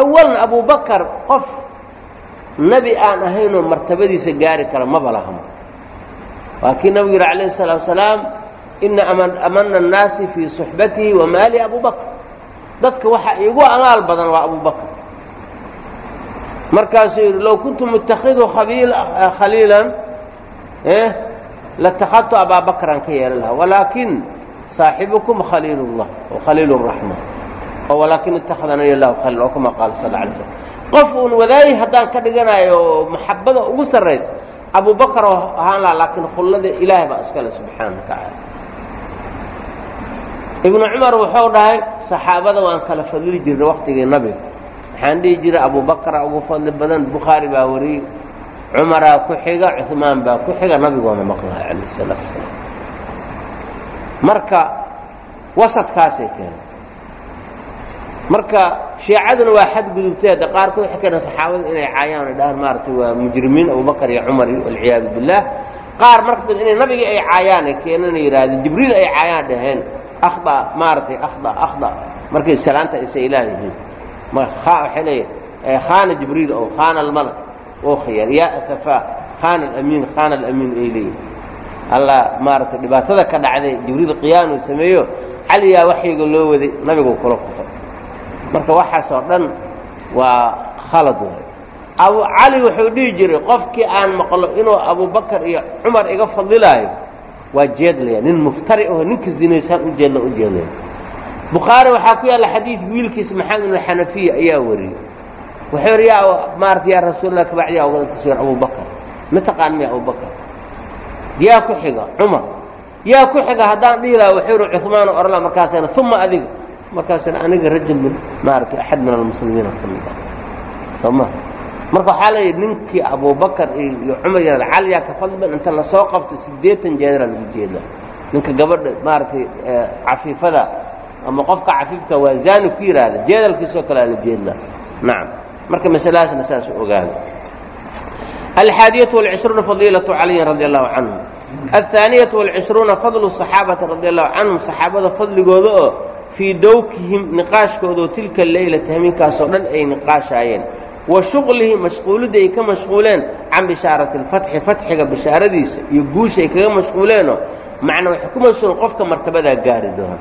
awalna abu bakar qof nebi aan ahaynoo martabadiisa gaari kara maba lahama waa kii nabigu yidhi calayh الsalatu wasalaam ina amana الnaasi fii suxbatihi wamaali abu bakr dadka waxa iigu amaal badan waa abu bakr markaasuu yidhi low kuntu mutakhidu khaliilan latakadtu abaa bakraan ka yeelan lahaa walaakin saaxibukum khaliil اllah khaliil الraxma walaakin ittakhadanii lahu khaliil oo kama qaala sal alay slm qof uun wadaayi haddaan ka dhiganayo oo maxabada ugu sarraysa abu bakar oo ahaan laha laakiin khullada ilaahay baa iskale subxaana wa tacaala ibnu cumar wuxuu dhahay saxaabada waan kala fadli jirnay waktigii nabiga waxaan dhihi jiray abu bakra ugu fadli badan bukhaari baa wariyey cumaraa ku xiga cumaan baa ku xiga nabigoona maqlaha calayh salaatu salaam marka wasadkaasay keenay marka shiicaduna waa xadgudubtee de qaarkood waxay keeneen saxaabada inay caayaan dhahaan maaragtay waa mujrimiin abubakar iyo cumar walciyaadu billaah qaar marka dambe inay nabigii ay caayaan ay keeneen yidhaahdeen jibriil ay caayaan dhaheen akhda maaragtay akhda akhda. Markay salaanta isa ilaah yihiin. Ma waxay leeyahay eh, khaana jibriil ow khaana almalak oo khiyaan yaa asafaa khaana alamiin khaana alamiin ay leeyihiin allah maaragtay dhibaatada ka dhacday jibriil qiyaanuu sameeyo caliyaa waxyiga loo waday nabigu kula kufay marka waxaasoo dhan waa khalad waay abu cali wuxuu dhihi jiray qofkii aan maqlo inuu abubakar iyo cumar iga fadilaayo waa jeedlaya nin muftari aho ninka zinaysaan u jeedla u jeedlaya bukhaari waxaa ku yaalla xadiid wiilkiisa maxamed ibn xanafiya ayaa wariyey wuxuu yidhi yaa maarata yaa rasuulallah kabacdiya uga dadka soo abubakar ma taqaan miya abubakar yaa ku xiga cumar. Yaa ku xiga haddaan dhihi laha wuxuu yidhi cuhmaan orla markaasana uma adiga. Markaasuna aniga rajul min maaragtay axad min almuslimiina ka mid ah. Soo ma? Marka waxaa leeyahy ninkii abubakar iyo cumar yar caliyaa ka fadliban inta la soo qabto siddeetan jeedara lagu jeedaa. Ninka gabadha maaragtay cafiifada ama qofka cafiifka waa zaani ku yidhaahda jeedalkiisoo kalea la jeedlaa nacam marka masaladaasna saas u ogaada alxaadiyatu walcishruuna fadiilatu caliyin radi allahu canhum alhaaniyatu walcishruuna fadlu صaxaabati radi allahu canhum saxaabada fadligooda oo fii dowkihim niqaashkoodaoo tilka leylata haminkaasoo dhan ay niqaashaayeen. Wa shuqlihim mashquulidda ay ka mashquuleen can bishaarati اlfatxi fatxiga bishaaradiisa iyo guusha ay kaga mashquuleenoo macnaa waxay ku mashquuleen qofka martabadaa gaari doona.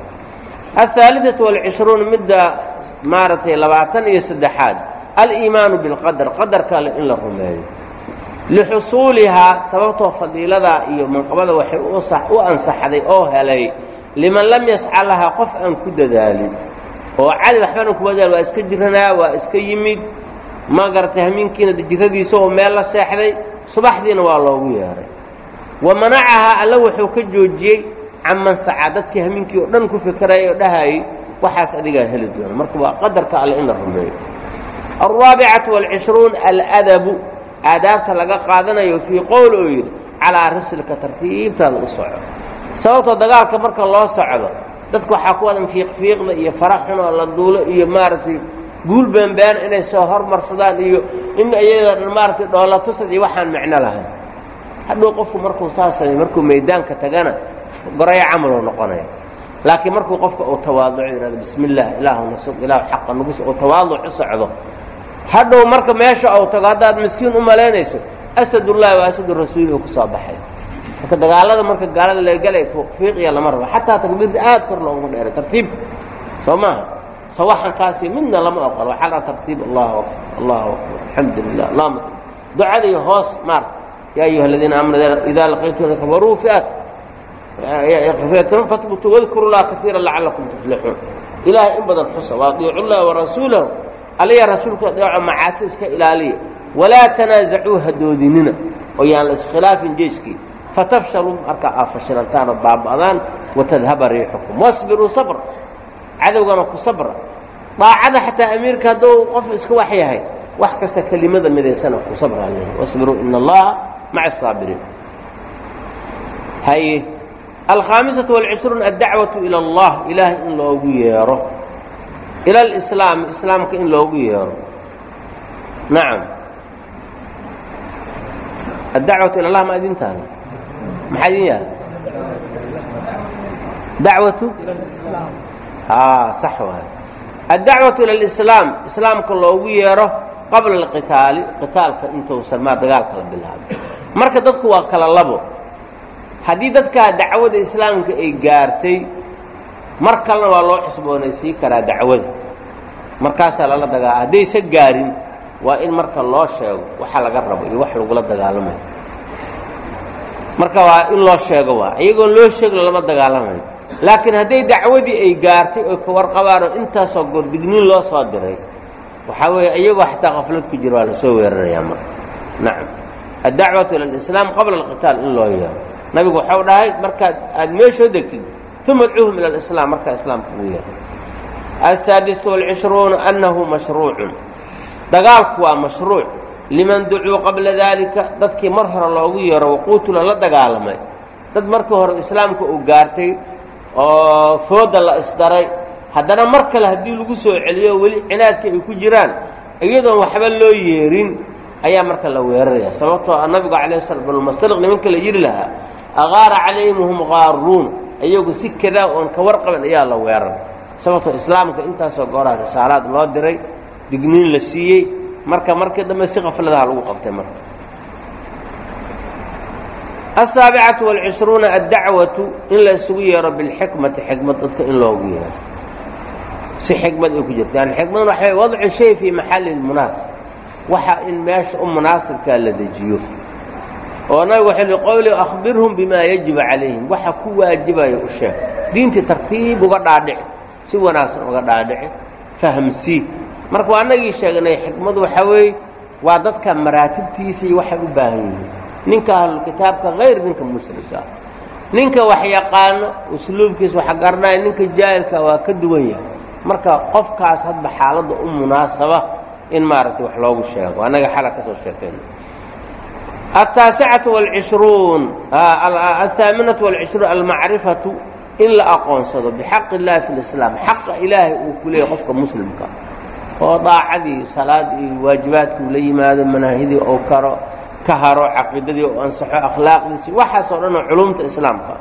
Alhaalidatu walcishruun midda maaragtay labaatan iyo saddexaad aliimaanu bilqadar qadarka alle in la rumeeyo. Lixusuulihaa sababtoo fadiiladaa iyo manqabada waxay u ansaxday oo helay liman lam yasca lahaa qof aan ku dadaalin. Oo cali waxbana kuma dadaal waa iska jiranaa waa iska yimid. Ma garatay hamiinkiina jiradiisa oo meel la seexday subaxdiina waa loogu yeedhay wa manacahaa alla wuxuu ka joojiyey caman sacaa dadkii hamiinkii oo dhan ku fikirayay oo dhahayay waxaas adigaa heli doona. Marka waa qadarka alle in la rumeeyo alraabicatu walcishruun aladabu aadaabta laga qaadanayo fii qowl oo yidhi calaa rislika tartiibtaada u soco sababtoo dagaalka marka loo socdo dadku waxaa ku wadan fiiqfiiqda iyo faraxun oo la duulo iyo maaragtay guul beenbeen inay soo hormarsadaan iyo in iyada dhan maaragtay dhoolatusad iyo waxaan micno lahayn hadhow qofku markuu saa samey markuu maydaanka tagana goraya camaluu noqonaya laakiin markuu qofka uu tawaaduco yidhahdo bismi illaah ilaahu nasug ilaahu xaqa nugus uu tawaaduc u socdo hadhow marka meesha uu tago haddaad miskiin u malaynayso asadullahi wa asadu rasuuli uu ku soo baxay. Marka dagaalada marka gaalada lagalay fiiqiya lama rabo. Xataa takbiirta aad kor looguma dheeray tartiib. Soo maaha sawaxankaasi midna lama oqol waxaa la tartiib allahu akbar allahu akbar alxamdu lilah allahuma ducada iyo hoos maarta yaa ayuha aladiina aamanu idaa laqiitum kafaruu fiat. Fahbutuu wadkuru llaha kaiira lacalakum tuflixuun ilaahay in badan xusa waadiicu llaha warasuulahu aliya rasuulka adeeco macaasi iska ilaaliya walaa tanaasacuu hadoodinina oo yaan la iskhilaafin jeeskii fatafshaluu marka aa fashilantaan ood baaba'daan watadhaba riixukum. Wasbiruu sabra cadowgana ku sabra daacada xataa amiirka hadduu qof iska wax yahay wax kasta kelimada midaysana ku sabra wasbiruu ina allaha maca asaabiriin haye alkhaamisatu walcishruun addacwatu ila allah ilaahay in loogu yeero ila alislaami islaamka in loogu yeero nacam addacwatu ila allah ma idintaana maxaa idin yaalla dacwatu a sax waay addacwatu ila alislaam islaamka loogu yeero qabla alqitaali qitaalka intuusan maa dagaalka la bilaabay marka dadku waa kala labo haddii dadkaa dacwada islaamka ay gaartay mar kalena waa loo cusboonaysiin karaa dacwada markaasaa lala dagaa haddaysa gaarin waa in marka loo sheego waxa laga rabo iyo wax lagula dagaalamayo. Marka waa in loo sheego waa iyagoon loo sheegno lama dagaalamayo. Laakiin hadday dacwadii ay gaartay oy ka warqabaanoo intaasoo gordigniin loo soo diray waxaa weeye iyagoo xataa qaflad ku jira waa la soo weerarayaa marka. Nacam addacwatu ila qabla alqitaal in loo yeero. Nabigu waxau dhahay markaad aada meeshoo degtid uma adcuuhum ila alislaam markaa islaamka ugu yeero asaadisu walcishruuna annahu mashruucun dagaalku waa mashruuc liman ducuu qabla daalika dadkii mar hore loogu yeero waquutula la dagaalamay dad markii hore islaamka uu gaartay oo fooda la isdaray haddana mar kale haddii lagu soo celiyo weli cinaadka ay ku jiraan iyadoon waxba loo yeerin ayaa marka la weeraraya sababtoo nabigu calayh sala balmasaliq nimanka la yidhi lahaa aqaara calayhim hum qaaruun iyagu si kadaa oon ka warqaban ayaa la weeraray sababtoo islaamka intaasoo gooraa risaalaad loo diray digniin la siiyey marka markii dambe si qafladaha lagu qabtay marka. Asaabicatu walcishruuna addacwatu in la isugu yeero bilxikmati xikmad dadka in loogu yeero. Si xikmad ay ku jirto. Yani xikmadna waxay wadcu shay fii maxalli lmunaasib waxa in meesha u munaasibkaa la dejiyo oo nabigu waxay li qowli akhbirhum bimaa yajibu calayhim. Waxa ku waajibaya u sheeg. Diintii tartiib uga dhaadhici si wanaagsan uga dhaadhici. Fahamsii marka waa anagii sheegnay xikmadu waxaa weeye waa dadka maraatibtiisa iyo waxay u baahan yihiin. Ninka ahlulkitaabka hayr ninka muslimka. Ninka wax yaqaano usluubkiisa wax garanaya ninka jaahilka waa ka duwan yahay. Marka qofkaas hadba xaaladda u munaasaba in maaragtay wax loogu sheego. Annaga xala ka soo sheekayna ataasicatu walcishruun athaaminatu walcishruun almacrifatu in la aqoonsado bixaqi illahi fi lislaam xaqa ilaahay uu ku leeyahy qofka muslimka oo daacadii salaadii waajibaadkii la yimaado manaahidii ou karo ka haro caqiidadii ou ansaxo akhlaaqdiisii waxaasoo dhan oo culumta islaamka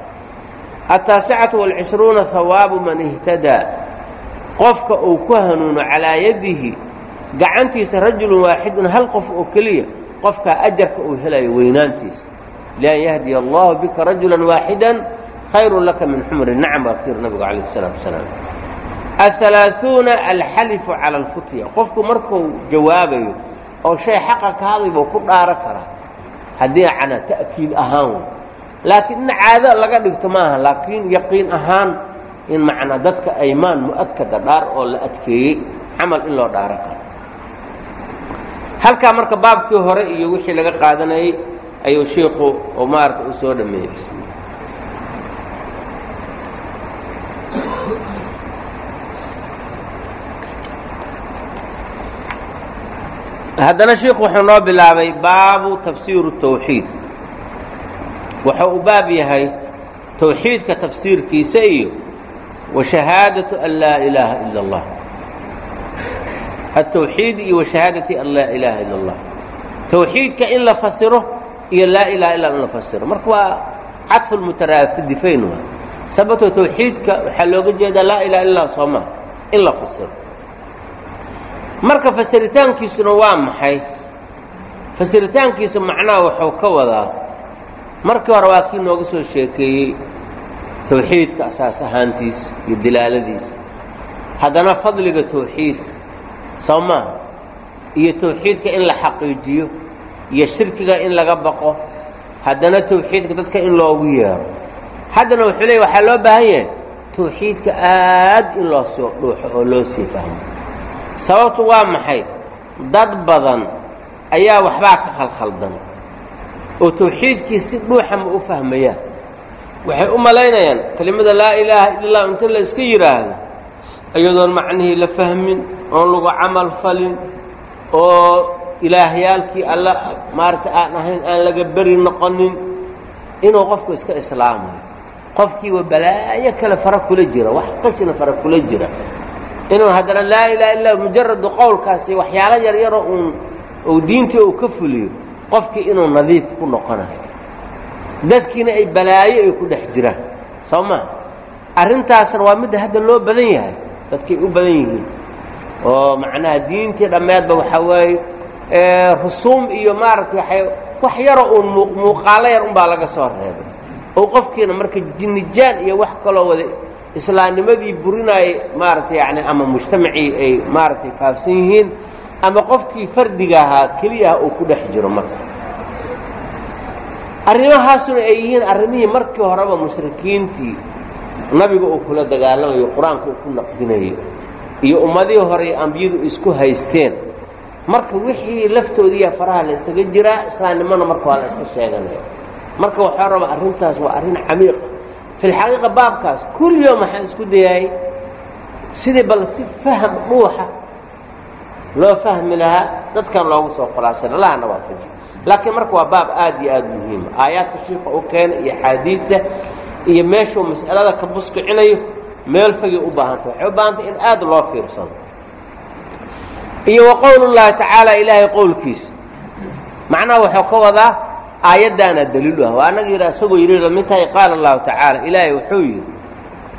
ataasicatu walcishruuna hawaabu man ihtadaa qofka uu ku hanuuno calaa yadihi gacantiisa rajulun waaxidun hal qof oo keliya qofkaa ajarka uu helayo weynaantiisa. Lian yahdiya allahu bika rajulan waaxidan khayrun laka min xumri nacam baa ku yiri nabigu calayh isalaatu wasalaam ahalaaثuuna alxalifu cala alfutya qofku markuu jawaabayo oo shay xaqa ka hadlaybuu ku dhaaro karaa haddii cana ta'kiid ahaan wey laakiin in caado laga dhigto maaha laakiin yaqiin ahaan in macnaa dadka aymaan mu'akada dhaar oo la adkeeyey camal in loo dhaaro karo halkaa marka baabkii hore iyo wixii laga qaadanayey ayuu shiiku oo maarata uu soo dhameeyey. Haddana shiiku wuxuu noo bilaabay baabu tafsiiru tawxiid. Wuxuu u baab yahay tawxiidka tafsiirkiisa iyo wa shahaadatu an laa ilaaha ila اllah atawxiid iyo washahaadati an laa ilaaha ila اllah tawxiidka in la fasiro iyo laa ilaha illa in la fasiro marka waa cadfu lmutaraafidifayn waa sababtoo tawxiidka waxaa looga jeedaa laa ilaha illa soo maha in la fasiro marka fasiritaankiisuna waa maxay fasiritaankiisa macnaha wuxuu ka wadaa markii hore waa kii nooga soo sheekeeyey tawxiidka asaas ahaantiisa iyo dilaaladiisa haddana fadliga tawxiidka soo maaha iyo tawxiidka in la xaqiijiyo iyo shirkiga in laga baqo. Haddana tawxiidka dadka in loogu yeero. Haddana wuxuu leey waxaa loo baahan yahay tawxiidka aad in loo soo dhuuxo oo loo sii fahmo. Sababtu waa maxay? Dad badan ayaa waxbaa ka khalkhaldan oo tawxiidkii si dhuuxa ma u fahmayaan. Waxay u malaynayaan kelimada laa ilaaha illa allah inta la iska yidhaahdo iyadoon macnihii la fahmin oon lagu camal falin oo ilaahyaalkii alla maarata aan ahayn aan laga beri noqonin inuu qofku iska islaamayo. Qofkiiba balaayo kale fara kula jira wax qashina fara kula jira. Inuu haddana laa ilaha illa mujaradu qowlkaasi waxyaalo yaryaroo uun uu diintii uu ka fuliyo qofkii inuu nadiif ku noqonayo. Dadkiina ay balaayo ay ku dhex jiraan. Soo ma? Arrintaasna waa midda hadda loo badan yahay dadkay u badan yihiin oo macnaha diintii dhammeedba waxaa weeye rusuum iyo maaragtay wax yaroo uun muuqaalo yar unbaa laga soo reebay. Oo qofkiina marka jinnijaan iyo wax kaloo wada islaamnimadii burinaayay maaragtay yani ama mujtamacii ay maaragtay faafsan yihiin ama qofkii fardiga ahaa keliya uu ku dhex jiro marka. Arrimahaasuna ay yihiin arrimihii markii horeba mushrikiintii nabiga uu kula dagaalamayo qur'aanka uu ku naqdinayo iyo ummadihii hore ambiyadu isku haysteen. Marka wixii laftoodiiya faraha la isaga jiraa islaamnimona marka waa la iska sheeganaya. Marka waxaa raba arrintaas waa arrin camiiqa fi lxaqiiqa baabkaas kulliyo maxaa isku dayaayey sidii bal si faham dhuuxa loo fahmi lahaa dadkan loogu soo khulaasana lahana waafaji laakiin marka waa baab aad iyo aad muhiima aayaadka shiika u keena iyo xaadiidta iyo meeshuu mas'alada ka buskicinayo meel fogay u baahantay waxay u baahantay in aad loo fiirsado. Iyo wa qowl llahi tacaala ilaahay qowlkiisa macnaha waxuu ka wadaa aayaddaana daliilu ah. Waa annaga yidha isagoo yidhi lamintahay qaala allahu tacaala. Ilaahay wuxuu yidhi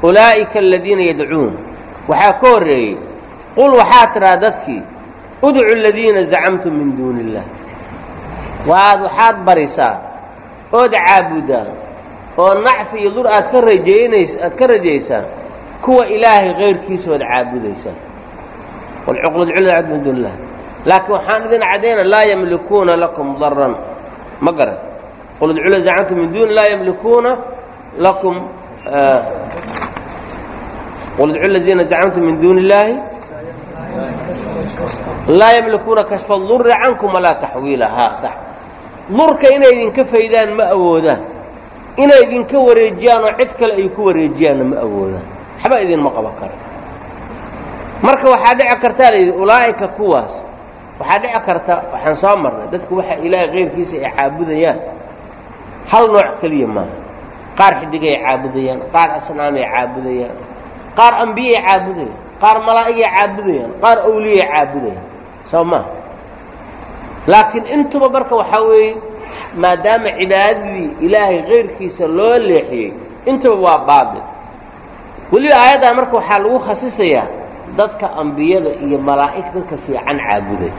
ulaa'ika aladiina yadcuun. Waxaa ka horreeyey qul waxaa tidhaha dadkii udcu aladiina zacamtum min duuni illah waad waxaad barisaa ood caabudaan oo nacfi iyo dur aad ka rajaynays aad ka rajaysaan kuwa ilaahay walcuqladculad min duun illah laakiin waxaan idin caddayna laa yamlikuuna lakum daran ma garat qul udcula zacamtum min duuni laa yamlikuuna lakum qul udcu ladiina zacamtum min duuni illaahi laa yamlikuuna kashfa duri cankum walaa taxwiila haa sax. Durka inay idinka faydaan ma awoodaan. Inay idinka wareejiyaan oo cid kale ay ku wareejiyaanna ma awoodaan waxba idinma qaban kara marka waxaa dhici kartaa layidhi ulaa'ika kuwaas. Waxaa dhici karta waxaan soo marnay dadku waxa ilaahay kayrkiisa ay caabudayaan. Hal nooc keliya maaha. Qaar xidigay caabudayaan qaar asnaamay caabudayaan qaar ambiyay caabudayaan qaar malaa'igay caabudayaan qaar awliyay caabudayaan. Soo maaha laakiin intuba marka waxaa weeye maadaama cibaadadii ilaahay kayrkiisa loo leexiyey intuba waa baatil weliba aayaddan marka waxaa lagu khasisayaa dadka ambiyada iyo malaa'ig dadka fiican caabuday.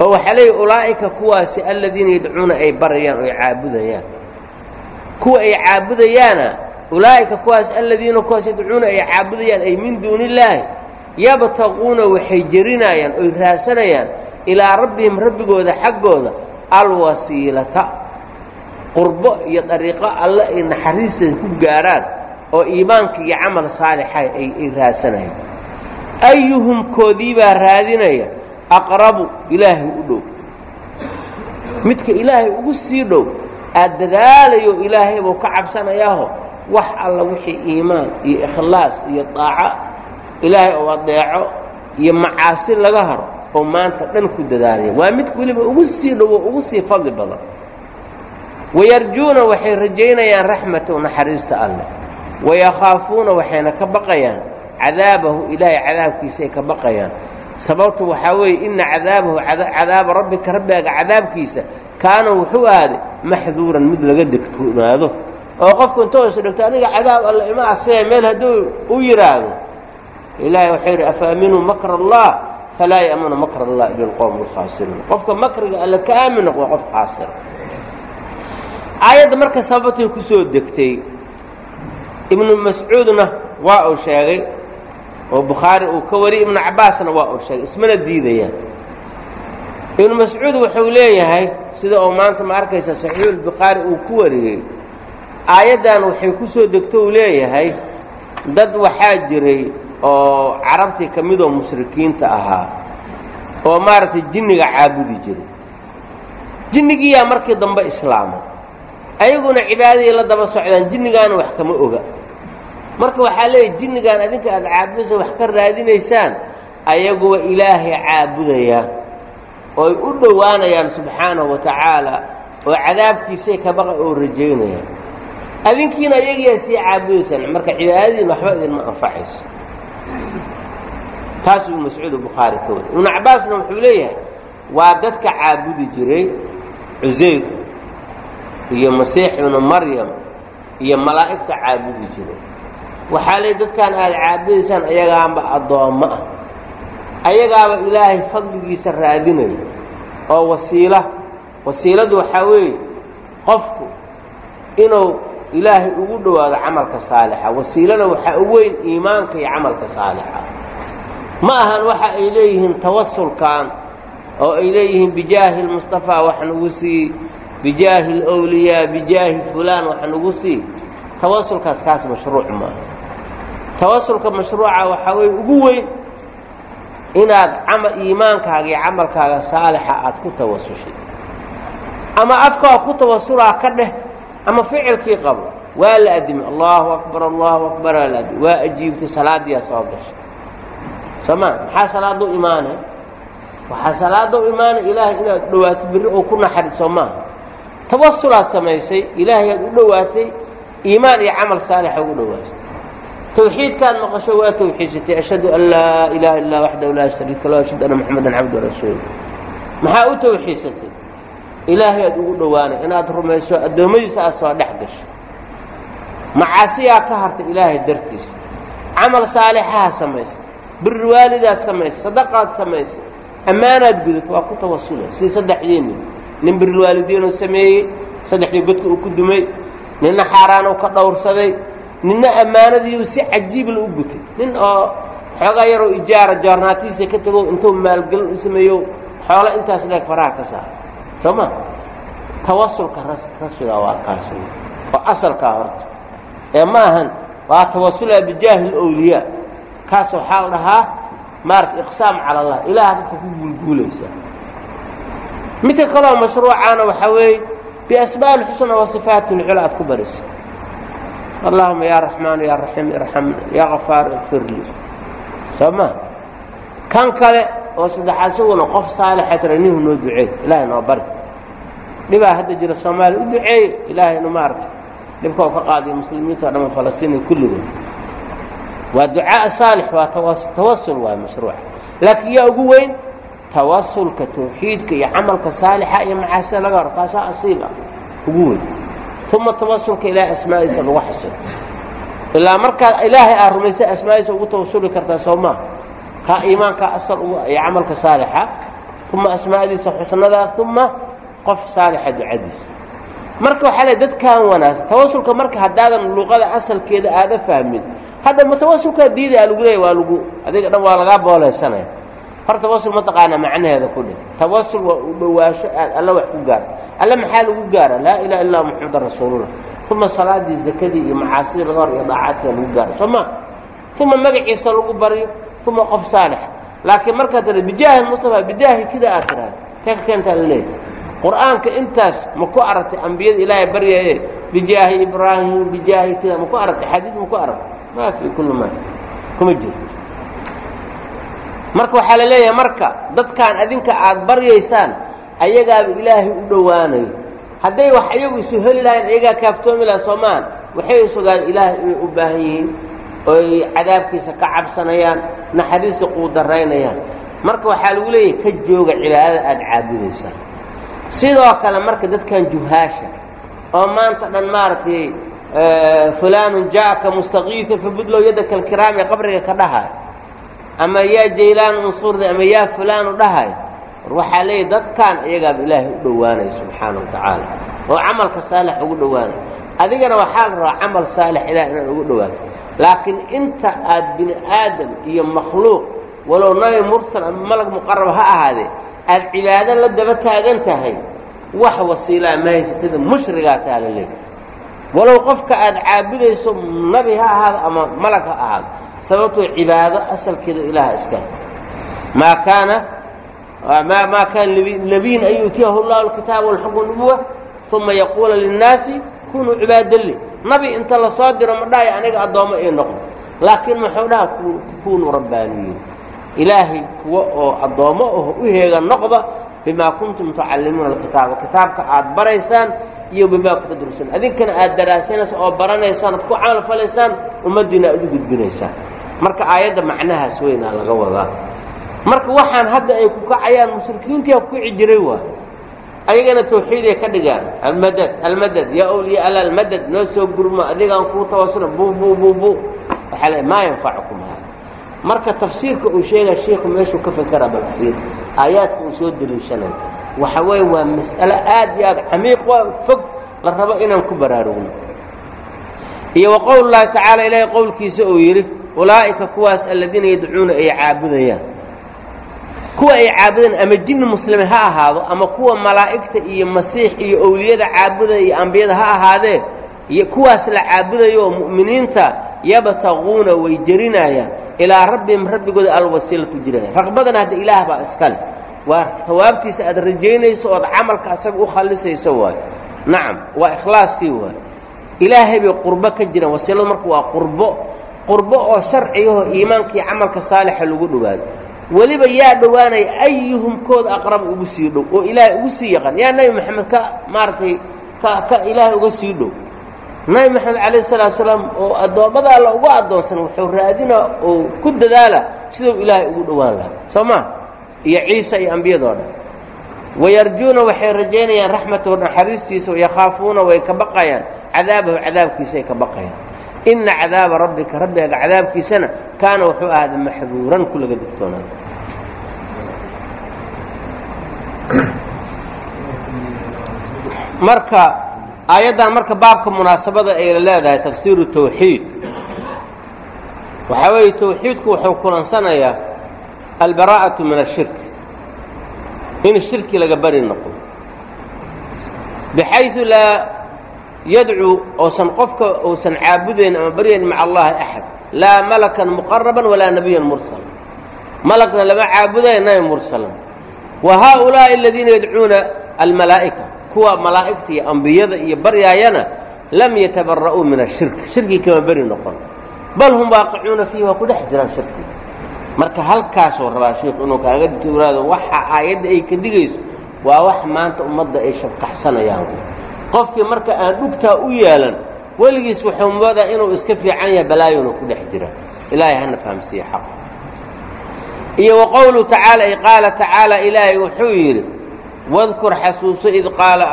Oo waxaa leeyahy ulaa'ika kuwaasi aladiina yadcuuna ay barayaan oo ay caabudayaan. Kuwa ay caabudayaana ulaa'ika kuwaas aladiina kuwaas yadcuuna ay caabudayaan ay min duuni illaahi yabtaquuna waxay jerinaayaan oy raasanayaan ilaa rabbihim rabbigooda xaggooda alwasiilata qurbo iyo dariiqo alle ay naxariisteeda ku gaarhaan oo iimaanka iyo camal saalixa ay raasanayaan ayuhum koodii baa raadinaya aqrabu ilaahay u dhow. Midka ilaahay ugu sii dhow aad dadaalayo ilaahay buu ka cabsanayaaho wax alla wixii iimaan iyo ikhlaas iyo daaco ilaahay oo adeeco iyo macaasi laga haro oo maanta dhan ku dadaalaya waa midka weliba ugu sii dhowo ugu sii fadli badan wayarjuuna waxay rajaynayaan raxmatahu naxariista alleh wayakhaafuuna waxayna ka baqayaan cadaabahu ilaahay cadaabkiisaay ka baqayaan sababtu waxaa weeye ina cadaabahu cadaaba rabbika rabbigaaga cadaabkiisa kaana wuxuu aaday maxduuran mid laga degtoonaado oo qofku intoo is dhigto aniga cadaab alla ima asee meel hadduu u yidhaahdo ilaahay waxau yidhi afaaminuu makr allah falaa ya'munu makr allah ila alqowm alkhaasiruun qofka makriga alle ka aamin noqdo qof khaasira aayadda marka sababtay ku soo degtay ibnu mascuudna waa uu sheegay oo bukhaari uu ka wariyey ibnu cabbaasna waa uu sheegay ismana diidayaan. Ibnu mascuud wuxuu leeyahay sida uu maanta ma arkaysa saxiixulbukhaari uu ku wariyey aayaddan waxay ku soo degto uu leeyahay dad waxaa jiray oo carabtii ka midoo mushrikiinta ahaa oo maaragtay jinniga caabudi jiray. Jinnigiiyaa markii dambe islaamay ayaguna cibaadadii la daba socdaan jinnigaana wax kama oga. Marka waxaa leeyahy jinnigaan adinka aad caabudaysa wax ka raadinaysaan ayaguwa ilaahay caabudaya. Ooy u dhowaanayaan subxaanahu wa tacaala oo cadaabkiisay ka baqa oo rajaynayaan adinkiina ayagiyaa sii caabudaysaan marka cibaadadiina waxba idinma anfacayso. Taas ibnu mascuud bukhaari ka wari ibnu cabbaasna wuxuu leeyahay waa dadka caabudi jiray cusayr iyo masiix ibnu maryam iyo malaa'igta caabudi jiray waxaa leey dadkaan aad caabudaysaan ayagaanba addoommo ah. Ayagaaba ilaahay fadligiisa raadinaya oo wasiila wasiiladu waxaa weeye qofku inuu ilaahay ugu dhowaado camalka saalixa wasiilana waxaa u weyn iimaanka iyo camalka saalixa. Ma ahan waxa ay leeyihiin tawasulkan oo ay leeyihiin bijaahi lmustafaa wax nagu sii bijaahi lwliyaa bijaahi fulaan wax nagu sii tawasulkaas kaas mashruuc maaha tawasulka mashruuca waxaa weeye ugu weyn inaad iimaankaaga iyo camalkaaga saalixa aad ku tawasushay ama afkaa ku tawasulaa ka dheh ama ficilkii qabo waa la adimay allahu akbar allahu akbar waa la adimay waa ajiibtay salaadiyaa soo gashay sooma maxaa salaada imaanay waxaa salaada imaanay ilaahay inaad dhowaato birri oo ku naxariso maaha tawasulaad samaysay ilaahay aad u dhowaatay iimaan iyo camal saalixa ugu dhowaatay. Tawxiidkaad maqasho waa tawxiidsatay ashhadu an laa ilaaha illa waxdahu laa shariika lah ashhadu anna moxamedan cabdu rasuul maxaa u tawxiidsatay ilaahay aad ugu dhowaanay inaad rumayso addoommadiisa aad soo dhex gasho. Macaasiyaa ka hartay ilaahay dartiisa. Camal saalixaha samaysa birri waalidaad samaysa sadaqaad samaysa ammaanaad gudato waa ku tawasula sidii saddexdii nin birrilwaalidiinuu sameeyey saddexdii godka uu ku dumay ninna xaaraanuu ka dhowrsaday ninna ammaanadiiu si cajiibla u gutay. Nin oo xoogaa yaroo ijaara joornaatiisa ka tago intuu maalgelin u sameeyo xoolo intaas leeg faraha ka saara soo ma? Tawasulka rasmiga waa kaas oo asalkaa horta. Ee ma ahan waa tawasula bijaahi lwliyaa kaas waxaa la dhahaa maarata iqsaam cala allah ilaah dadka ku guulguulaysa midka kaloo mashruucaana waxaa weeye biasmaa lxusna wa sifaati lcula aad ku barisa allahuma yaa raxmaanu yaa raxiim irxamna yaa kafaar ikfir lii. Soo ma? Kan kale oo saddexaad isaguna qof saalixa tira nihu noo duceey ilaahay noo bari. Dhibaa hadda jira soomaaliya u duceeye ilaahay inu maaragta. Dhibka oo ka qaadiyo muslimiinta o dhan falastiin iyo kulligood waa ducaa saalix waa tawasul waay mashruuca laakiin yaa ugu weyn tawasulka tawxiidka iyo camalka saalixa iyo macaasida laga haro kaasaa asiil ah ugu weyn. Uma tawasulka ilaahay asmaadiisa lagu xasilo ilaa markaad ilaahay aad rumaysay asmaadiisa ugu tawasuli kartaa soo maa kaa iimaankaa asal iyo camalka saalixa uma asmaadiisa xusnadaa uma qof saalixa ducadiisa. Marka waxaa le dadkan wanaagsan tawasulka marka haddaadan luqada asalkeeda aada fahmin hadda ma tawasulkaa diida lagu leeya waa lagu adiga dhan waa lagaa booleysanaya hor tawasul ma taqaanaa macnaheeda ku dheh tawasul waa u dhowaasho aad alla wax ku gaara alle maxaa lagu gaara laa ilaha illa muxamadan rasuulullah uma salaadii zakadii iyo macaasidii laga hor iyo daacaadka lagu gaara soo ma? Uma magaciisa lagu baryo uma qof saalix. Laakiin markaad tira bijaahi mustafa bijaahi kida aad tiraada tee ka keentaa la leeyahy qur'aanka intaas ma ku aragtay ambiyada ilaahay baryaye? Bijaahi ibraahim bijaahi kida. Ma ku aragtay? Xadiid ma ku aragtay? Ma fi kulli ma kuma jiro marka waxaa la leeyahay marka dadkaan adinka aad baryaysaan ayagaaba ilaahay u dhowaanayo hadday wax iyagu isu heli lahayn ayagaa kaaftoomi laha soomaan waxay isogaan ilaahay inay u baahan yihiin ooy cadaabkiisa ka cabsanayaan naxariista quudaraynayaan marka waxaa lagu leeyahay ka jooga cibaadada aad caabudaysaan. Sidoo kale marka dadkan juhaasha oo maanta dhan maaragtay fulaanun ja'aka mustakiifa fabudlow yadaka alkiraam ee qabriga ka dhahay ama yaa jaylaan unsurni ama yaa fulaanu dhahay war waxaa leeyahy dadkan iyagaaba ilaahay u dhowaanaya subxaana wa oo camalka saalix ugu dhowaanaya. Adigana waxaa la rabaa camal saalix ilaah inaad ugu dhowaato laakiin inta aad bini aadam iyo makhluuq walow nabi mursal ama malag muqarab ha ahaadee aad cibaado la daba taagan tahay wax wasiilaa ma haysatada mushrigaa taa walow qofka aad caabudayso nabi ha ahaado ama malag ha ahaado sababtoo cibaado asalkeeda ilaaha iska maa kaana ma maa kaana nebiyin an yuutiyahu llahu alkitaaba walxukma nubuwa uma yaquula linnaasi kunuu cibaadali nabi inta la soo diro ma dhahay aniga addoommo ii noqdo laakiin muxuu dhaha kunuu rabbaaniyiin. Ilaahay kuwa oo addoommo aho u heega noqda bimaa kuntum tucallimuuna alkitaaba. Kitaabka aad baraysaan iyo bimaa ku tadrusan adinkana aad daraasanaysaan oo baranaysaan aad ku camal falaysaan ummaddiina aad u gudbinaysaan. Marka aayadda macnahaas weynaa laga wadaa. Marka waxaan hadda ay ku kacayaan mushrikiintiia ku kici jiray waa. Ayagana tawxiiday ka dhigaan. Almadad almadad yaa awliya alla almadad noo soo gurmo adigaan kuu tawasula bu bu bu bu. Waxaa le maa yanfacukum hada marka tafsiirka uu sheegaya sheikhu meeshuu ka fekera balfiir aayaadka uu soo deliishanay waxa weeye waa mas'alo aad iyo aad camiiq waa fog la rabo inaan ku baraarugno iyo wa qowl llahi tacaala ilaahay qowlkiisa uu yidhi ulaa'ika kuwaas aladiina yadcuuna ay caabudayaan. Kuwa ay caabudeen ama jinni muslime ha ahaado ama kuwa malaa'igta iyo masiix iyo owliyada caabudaya iyo ambiyada ha ahaadee iyo kuwaas la caabudayo oo mu'miniinta yabtaquuna way jerinayaan. Ilaa rabbihim rabbigooda alwasiilatu jiraya raqbadana hadda ilaah baa iskale waa hawaabtiisa aad rajaynayso ood camalka asaga u khallisayso waayo nacam waa ikhlaaskii waayo ilaahay bay qurbo ka jiraan wasiiladu marka waa qurbo. Qurbo oo sharcigahoo iimaankii camalka saalixa lagu dhowaado. Weliba yaa dhowaanaya ayuhum kooda aqrab ugu sii dhow oo ilaahay ugu sii yaqaan. Yaa nebi moxamed ka maaragtay ka ilaahay uga sii dhow. Nabi maxamed calayh salaatu salaam oo addoommada alla uga addoonsan wuxuu raadina oo ku dadaala siduu ilaahay ugu dhowaan lahaa. Soo ma iyo ciisa iyo ambiyadoo dhan. Wayarjuuna waxay rajaynayaan raxmatahu naxariistiisa wayakhaafuuna way ka baqayaan cadaabahu cadaabkiisaay ka baqayaan. Ina cadaaba rabbika rabbigaaga cadaabkiisana kaana wuxuu ahaada maxduuran ku laga digtoonaada marka aayaddan marka baabka munaasabada ay leedahay tafsiiru tawxiid. Waxaa weeye tawxiidku wuxuu kulansanayaa albaraa'atu min ashirk. In shirki laga bari noqdo. Bixayu laa yadcuu ousan qofka uusan caabudayn ama baryayn maca allahi axad laa malakan muqaraban walaa nebiyan mursala malagna lama caabudayo nabi mursalan. Wa haaulaa'i aladiina yadcuuna almalaa'ika. Kuwa malaa'igta iyo ambiyada iyo baryaayana lam yatabara'uu min ashirk. Shirki kama beri noqon. Bal hum waaqicuuna fiihi waa ku dhex jiraan shirki marka halkaasuu rabaa shiikhu inuu kaaga diraado waxa aayadda ay ka digayso waa wax maanta ummadda ay shabkaxsanayaan. Qofkii marka aan dhugtaa u yeelan weligiis wuxuu moodaa inuu iska fiican yahay balaayona ku dhex jira. Ilaahay hana fahamsiiye xaq. Iyo wa qowluhu tacaala ay qaala tacaala ilaahay wuxuu yidhi wadkur xasuuso id qaala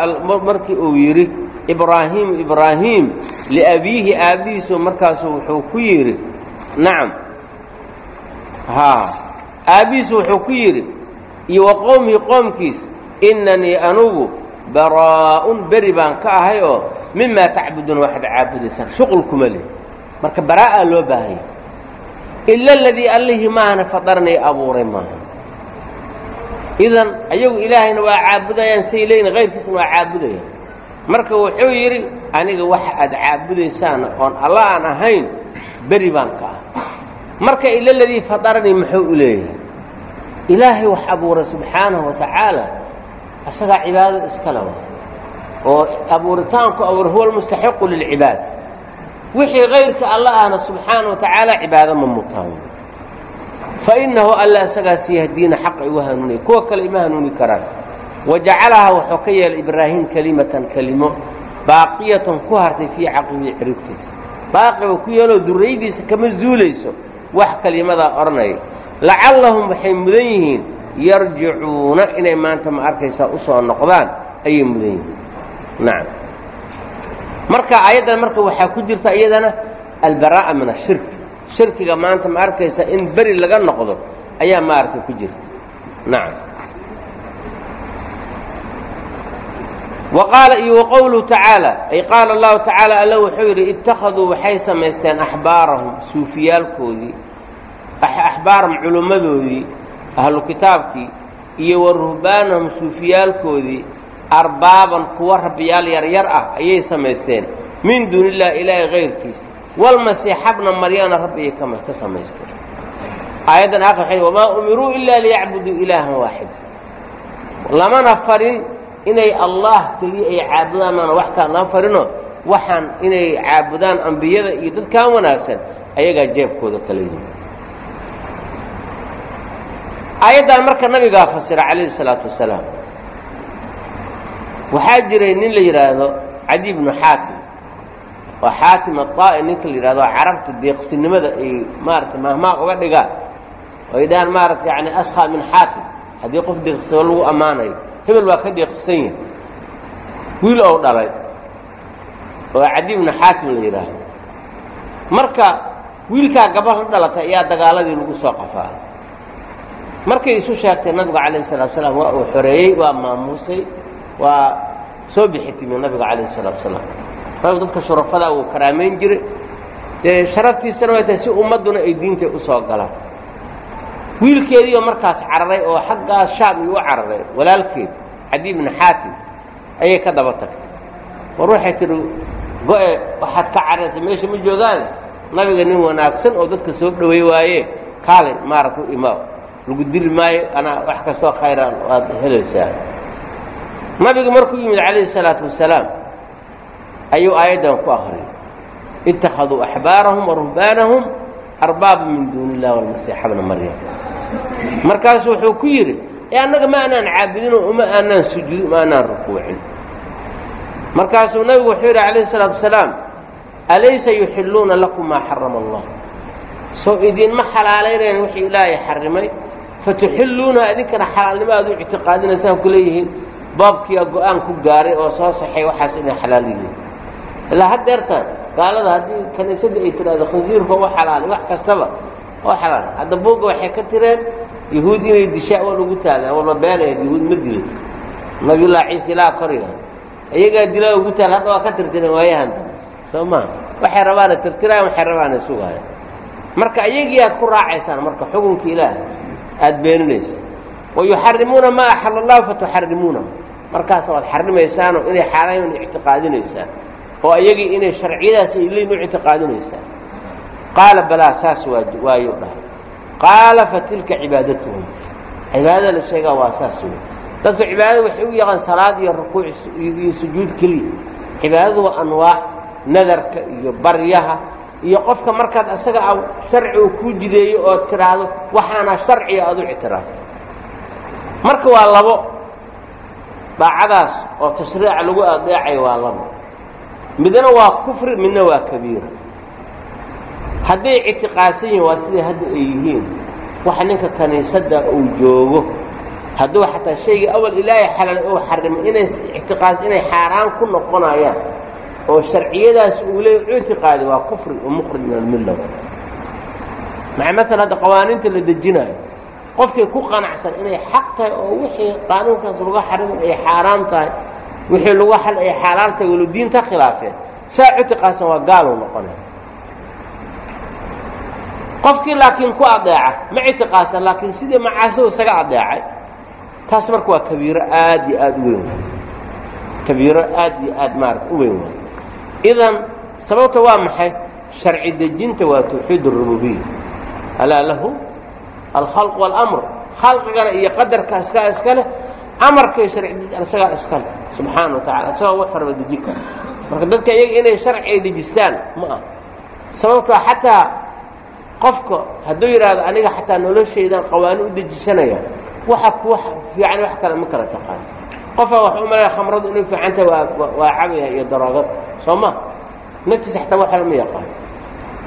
markii uu yidhi ibraahiimu ibraahiim liabiihi aabbihiisu. Markaasu wuxuu ku yidhi nacam haa aabbihiisu wuxuu ku yidhi iyo wa qowmihi qoomkiis innanii anugu baraa'un beri baan ka ahay oo mimaa tacbuduuna waxaad caabudaysaan shuqul kuma leh. Marka baraa'a loo baahanya ila aladii allihii maahana fadarnay abuuray maaha. Idan ayagu ilaahayna waa caabudayaan say leeyihiin hayrkiisna waa caabudayaan. Marka wuxuu yidhi aniga waxa aad caabudaysaan oon alla aan ahayn beri baan ka ah marka ila aladii fadaranii muxuu u leeyahay? Ilaahay wax abuuray subxaanahu wa tacaala asagaa cibaadada iskale wa oo abuuritaanku abuur huwa almustaxiqu lilcibaad. Wixii kayrka alla ahna subxaana cibaado ma mutaan fainahu alla isagaas yahdiina xaqa igu hanuuniya kuwa kale ima hanuuni karaan. Wa jacalahaa wuxuu ka yeelay ibraahim kelimatan kelimo baaqiyatan ku hartay fii caqibii ciribtiisa. Baaqiba ku yeeloo durriyadiisa kama zuulayso wax kelimadaa odhanaya lacallahum waxay mudan yihiin yarjicuuna inay maanta ma arkaysaa u noqdaan ayay mudan yihiin. Nacam marka ayaddan marka waxaa ku jirta iyadana albaraa'a min ashirk shirkiga maanta ma arkaysaa in beri laga noqdo ayaa maaragtay ku jirta. Nacam wa qaala iyo wa qowluhu tacaala ay qaala allahu tacaala alla wuxuu yidhi ittakhaduu waxay samaysteen axbaarahum suufiyaalkoodii axbaaram culimmadoodii ahlu kitaabkii iyo wa ruhbaanahum suufiyaalkoodii arbaaban kuwa rabbiyaal yaryar ah ayay samaysteen min duuni illahi ilaahi kayrkiis walmasiixabna maryana rabbiyay ka samaysteen aayaddan wamaa umiruu ilaa liyacbuduu ilaahan waaxid lamana farin inay allah keliya ay caabudaan maana wax kaan lama farino waxaan inay caabudaan ambiyada iyo dadkaan wanaagsan ayagaa jeebkooda kala yimi aayaddan marka nabigaa fasira calayhi salaatu wasalaam waxaa jiray nin la yidhaahdo cadi bnu xaatim. Oo xaatim aطaa'i ninka la yidhahdo carabta deeqsinimada ay maarata mahmaa uga dhigaan. Oo ay dhahaan maarata yani askhaa min xaatim. Haddii qof deeqsimo lagu ammaanayo hebel waa ka deeqsisan yahay. Wiil ou dhalay oo cadi bnu xaatim la yidhaahdo marka wiilkaa gabadh la dhalatay ayaa dagaaladii lagu soo qafaalay markay isu sheegtay nabiga calayh salatu salaam waa uu xoreeyey waa maamuusay waa soo bixi timi nabiga calayh salatu salaam nabigu dadka shurafadaa wuu karaamayn jiray. Dee sharaftiisana way tahay si ummadduna ay diintay u soo galaan wiilkeediioo markaas cararay oo xaggaas shaam iyo u cararay walaalkeed cadi bni xaatim ayay ka daba tagtay. War waxay tidhi go-e waxaad ka cararaysa meesha ma joogaan? Nabiga nin wanaagsan oo dadka soo dhoweey waaye kaalay maarata u imaa lagu dili maayo anaa wax kastoo khayra waad helaysaa. Nabigu markuu yimid calayhi salaatu wasalaam ayuu aayaddan ku akhriyay ittakhaduu axbaarahum wa ruhbaanahum arbaaba min duuni illah walmasiixa bna maryam markaasu wuxuu ku yidhi ee annaga ma aanaan caabudinoo uma aanaan sujuudin uma aanaan rukuucin. Markaasuu nabigu wuxuu yidhi calayhi salaatu wasalaam alaysa yuxilluuna lakum maa xarama allah. Soo idinma xalaalaynayaan wixii ilaahay xarrimay fatuxilluunaha idinkana xalaalnimo aad u ictiqaadinaysaan ku leeyihiin. Go'aan ku gaaray oo soo saxay waxaas inay xalaal yihiin. Ilaa haddeertaan gaalada haddii kaniisadda ay tidhaahdo khansiirka u xalaalay wax kastaba oo xalaal hadda buugga waxay ka tireen yahuud inay dishaa waa lagu taagan walba beenayd yahuud ma dilin. Nabiyullahi ciisa ilaa koriga iyagaa dilaa ugu taal hadda waa ka tirtireen waayahan. Soo maa waxay rabaana tirtiraayan waxay rabaana sugaaya marka iyagii aad ku raacaysaan marka xukunka ilaaha aad beeninaysa wayuxarimuuna maa axala allahu fatuxarimuunahu markaas waad xarimaysaanoo inay xaalayn ictiqaadinaysaan oo iyagii inay sharciyadaas ay leyn u ictiqaadinaysaan qaala balaa saas waayuu dhahay qaala fatilka cibaadatuhum cibaadada la sheegaa waa saas wey dadku cibaadada waxay u yaqaan salaad iyo rukuuc iyo sujuud keliya cibaadadu waa anwaac nadarka iyo baryaha iyo qofka markaad asaga sharci uu kuu jideeyo oo tidhaahdo waxaana sharciga aad u ictiraafto marka waa labo daacadaas oo tashriica lagu adeecayo waa labo midna waa kufri midna waa kabiira hadday ictiqaadsan yihiin waa siday hadda ay yihiin waxa ninka kaniisadda uu joogo hadduu xataa shaygii awal ilaahay xalal uu xarimay inay ictiqaas inay xaaraan ku noqonayaan oo sharciyadaas uu leey u ictiqaadi waa kufri oo muqrij min almilla. Maca maala hadda qawaaniinta la dejinayo qofkay ku qanacsan inay xaq tahay oo wixii qaanuunkaas laga xarimay ay xaaraam tahay wixii lagu xal ay xaalaal tahay walo diinta khilaafeen saa ictiqaadsan waa gaaluu noqonaya qofkii laakiin ku adeeca ma ictiqaadsan laakiin sidii macaasidu isaga adeecay taas marka waa kabiiro aad iyo aad u weyn kabiiro aad iyo aad maarata u weyn idan sababta waa maxay? Sharci dejinta waa tawxiid اrububiya alaa lahu alkhalq wاlamr khalqigana iyo qadarka iskaa iska leh amarkay sharci isagaa iska leh. Subxaana wa isagoo wax horba deji kara. Marka dadka iyaga inay sharci dejistaan ma ah sababtoo xataa qofka hadduu yidhaahdo aniga xataa noloshaydan qawaani u dejisanaya waxa kuwa fiican wax kale ma kala taqaan. Qofaa wax u malaya khamradu inay fiican tahay waa cabaya iyo daroogada soo ma? Naftiisa xataa wax lama yaqaan.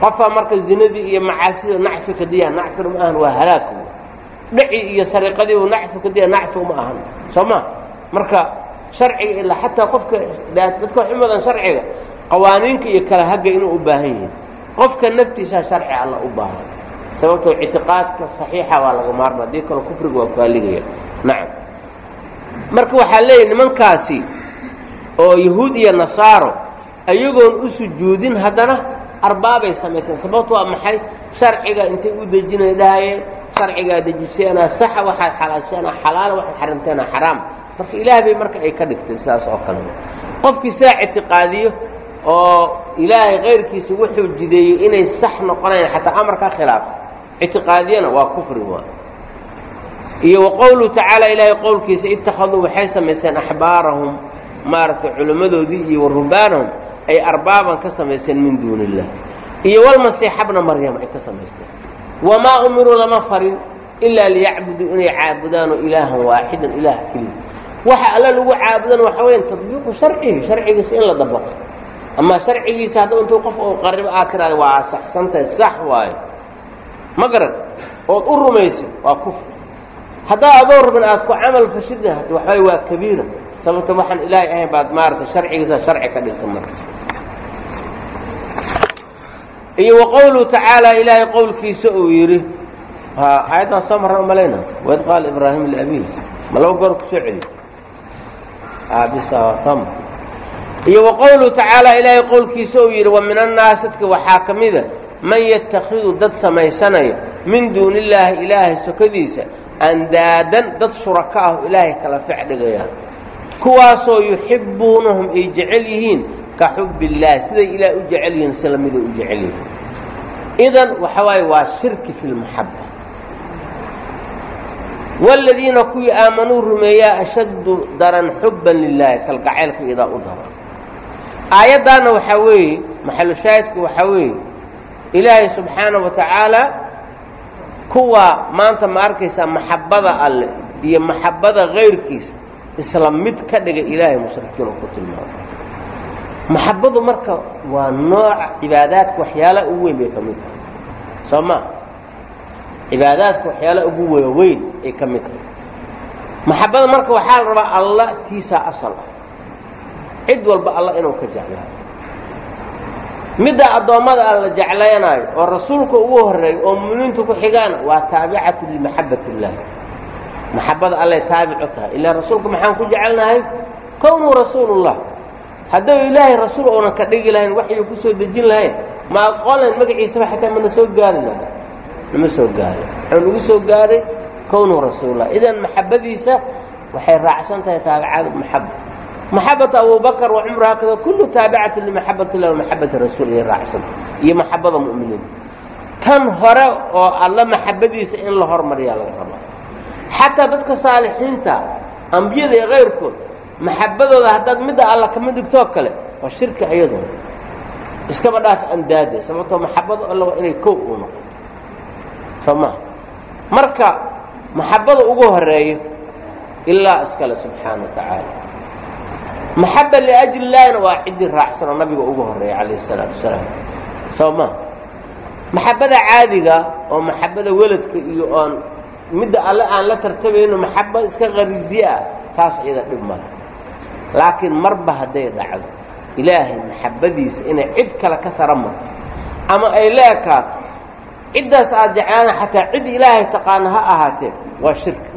Qofaa marka zinadii iyo macaasida nacfi ka diya nacfina ma ahan waa halaag. Dhaci iyo sariiqadiibu nacfi ka diya nacfi ma ahan soo ma? Marka sharciga ilaa xataa qofka dadka wax u mudan sharciga qawaaniinka iyo kala hagga inuu u baahan yahay qofka naftiisaa sharci alla u baahan. Sababtoo ictiqaadka saxiixa waa laga maarma haddii kale kufriga waa kaaligaya nacam. Marka waxaa leeyahy nimankaasi oo yahuud iyo nasaaro ayagoon u sujuudin haddana arbaabay samayseen sababto waa maxay? Sharciga intay u dejinay dhahayeen sharcigaa dejiseena saxa waxaad xalaasheena xalaala waxaad xarimteena xaraam. Marka ilaah bay marka ay ka dhigtay sidaas oo kale. Qofkii saa ictiqaadiyo oo ilaahay kayrkiisa wuxuu jideeyey inay sax noqonayan xataa amar ka khilaafa ictiqaadiyana waa kufri waa. Iyo wa qowluhu tacaala ilaahay qowlkiisa ittakhaduu waxay samaysteen axbaarahum maaragtay culimmadoodii iyo wa rubaanahum ay arbaaban ka samaysteen min duuni illah iyo walmasiixa bna maryam ay ka samaysteen. Wamaa umiruu lama farin ilaa liyacbuduu inay caabudaanoo ilaahan waaxidan ilaah keliya. Waxa alla lagu caabudana waxa weya tadbiiqu sharcihi sharcigiisa in la dabaqo ama sharcigiisa hadda intuu qof oo qaribo aad tiraada waa saxsantahay sax waayo. Ma garan ood u rumaysid waa kufr. Haddaa adoo rabin aad ku camal fashidna waxaway waa kabiira. Sababta waxaan ilaahay ahayn baad maaragtay sharcigiisa sharci ka dhigta marka. Iyo wa qowluhu ilaahay qowlkiisa uu yidhi aayaddan soo marran umalayna waid qaala ibraahim liabiih ma laba goor ku soo celiy bism iyo wa qowluhu tacaala ilaahay qowlkiisa uu yidhi wa min annaas dadka waxaa ka mida man yatakhidu dad samaysanaya min duuni illaahi ilaahay sokadiisa andaadan dad shuraka ah ilaahay kala fecdhigayaan kuwaasoo yuxibbuunahum ay jecel yihiin ka xubbi illaahi siday ilaah u jecel yihiin si lamiday u jecel yihiin. Idan waxa waaye waa shirki fi lmaxaba waaladiina kuwii aamanuu rumeeyaa ashaddu daran xubban lilaahi kalgacaylka idaa u daran aayaddaanna waxaa weeye maxalu shaahidku waxaa weeye ilaahay subxaana wa tacaala kuwa maanta ma arkaysaa maxabbada alle iyo maxabbada kayrkiisa isla mid ka dhiga ilaahay mushrikiin oo ku tilmaamo maxabbadu marka waa nooca cibaadaadka waxyaalaha ugu weyn bay ka mid tahay. Soo ma? Cibaadaadka waxyaalaha ugu waaweyn ay ka mid tahay. Maxabbada marka waxaa la rabaa alla tiisaa asal ah cid walba alla inuu ka jeclaayo. Midda addoommada alla jeclaynaayo oo rasuulka ugu horreeya oo muminiintu ku xigaana waa taabicatu limaxabbat illaahi maxabbada allay taabicu tahay. Ilaa rasuulka maxaan ku jecelnahay kownuu rasuulullah. Hadduu ilaahay rasuul oonan ka dhigi lahayn waxyu ku soo dejin lahayn. Ma aqoon lahayn magaciisaba xataa mana soo gaari laha nama soo gaari wuxuu nagu soo gaaray kownuu rasuulullah. Idan maxabbadiisa waxay raacsan tahay taabicada maxaba maxabata abubakr wa cumr haakada kullu taabicatu limaxabat illah wamaxabati rasuul iy raacsanta iyo maxabada mu'miniin tan hore oo alla maxabadiisa in la hormariyaa laga rabaa xataa dadka saalixiinta ambiyada iyo kayrkood maxabadooda haddaad midda alla kama dhigtoo kale waa shirki ayadoo iskaba dhaaf andaade sababtoo maxabada alla inay kow uu noqo soo maa marka maxabada ugu horeeyo ilaa iskale subxaana wa tacaala maxaba liajli illaahina waa ciddii raacsanoo nabiga ugu horreeya calayhi isalaatu wasalaam. Soo ma? Maxabada caadiga oo maxabada weladka iyo oon midda alle aan la tartamayno maxaba iska qariisiye ah taas iyada dhib male laakiin marba hadday dhacdo ilaahay maxabadiisa inay cid kale ka sara marto ama ay la ekaato ciddaas aad jeclaana xataa cid ilaahay taqaana ha ahaatee waa shirki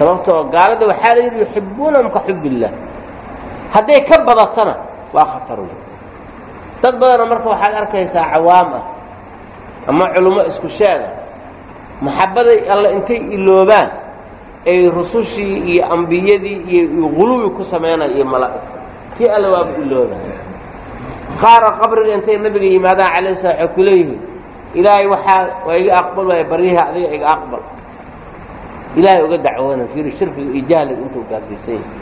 sababtoo gaalada waxaa la yidhi yuxibbuunahum ka xub hadday ka badatana waa khatar wey dad badana marka waxaad arkaysaa cawaam ah ama culummo isku sheega maxabbaday alle intay iloobaan ay rusushii iyo ambiyadii iyo guluwi ku samaynaya iyo malaa'igta. Kii alle waaba iloobaan qaara qabriga intay nabiga yimaadaan calayh sala waxay ku leeyihiin ilaahay waxaa waa iga aqbal waaya baryaha adiga iga aqbal ilaahay uga dacwoona fiiri shirkiga iyo jahliga intuu gaadaysan yahay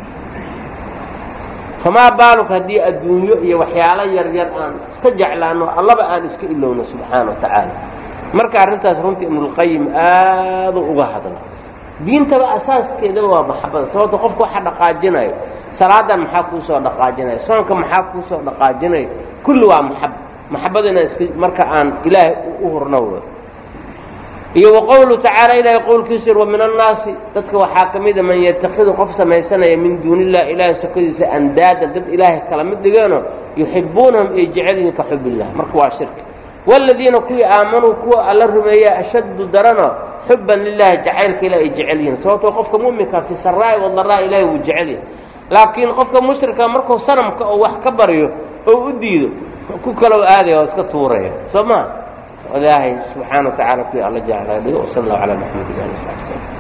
famaa baaluk haddii adduunyo iyo waxyaalo yaryar aan iska jeclaano allaba aan iska ilowno subxaana wa tacaala. Marka arrintaas runtii ibnulqayim aaduu uga hadla diintaba asaaskeedaba waa maxabada sababto qofka waxa dhaqaajinayo. Salaadan maxaa kuu soo dhaqaajinaya soonka maxaa kuu soo dhaqaajinaya kulli waa maxaba maxabadina iska marka aan ilaahay u hurno iyo wa tacaala ilaahay qowlkiisu yir wa min annaasi dadka waxaa ka mida man yatakhidu qof samaysanaya min duuni illah ilaahay sokadiisa andaadan dad ilaahay kala mid dhigeenoo yuxibbuunahum ay jecel yihiin ka xub illah marka waa shirki waaladiina kuwii aamanuu kuwa alla rumeeya ashaddu darano xubban lilahi jacaylka ilah ay jecel yihiin sababtoo qofka mu'minka fi saraa'i wadaraa ilahay wuu jecel yahay laakiin qofka mushrika markuu sanamka oo wax ka baryo oo u diido ku kalow aadaya oo iska tuuraya. Soo maa ilaahay subxaana wa tacala kuwii alla jeclaa dhigo wsala allahu calaa maxamedi ali saxbi slm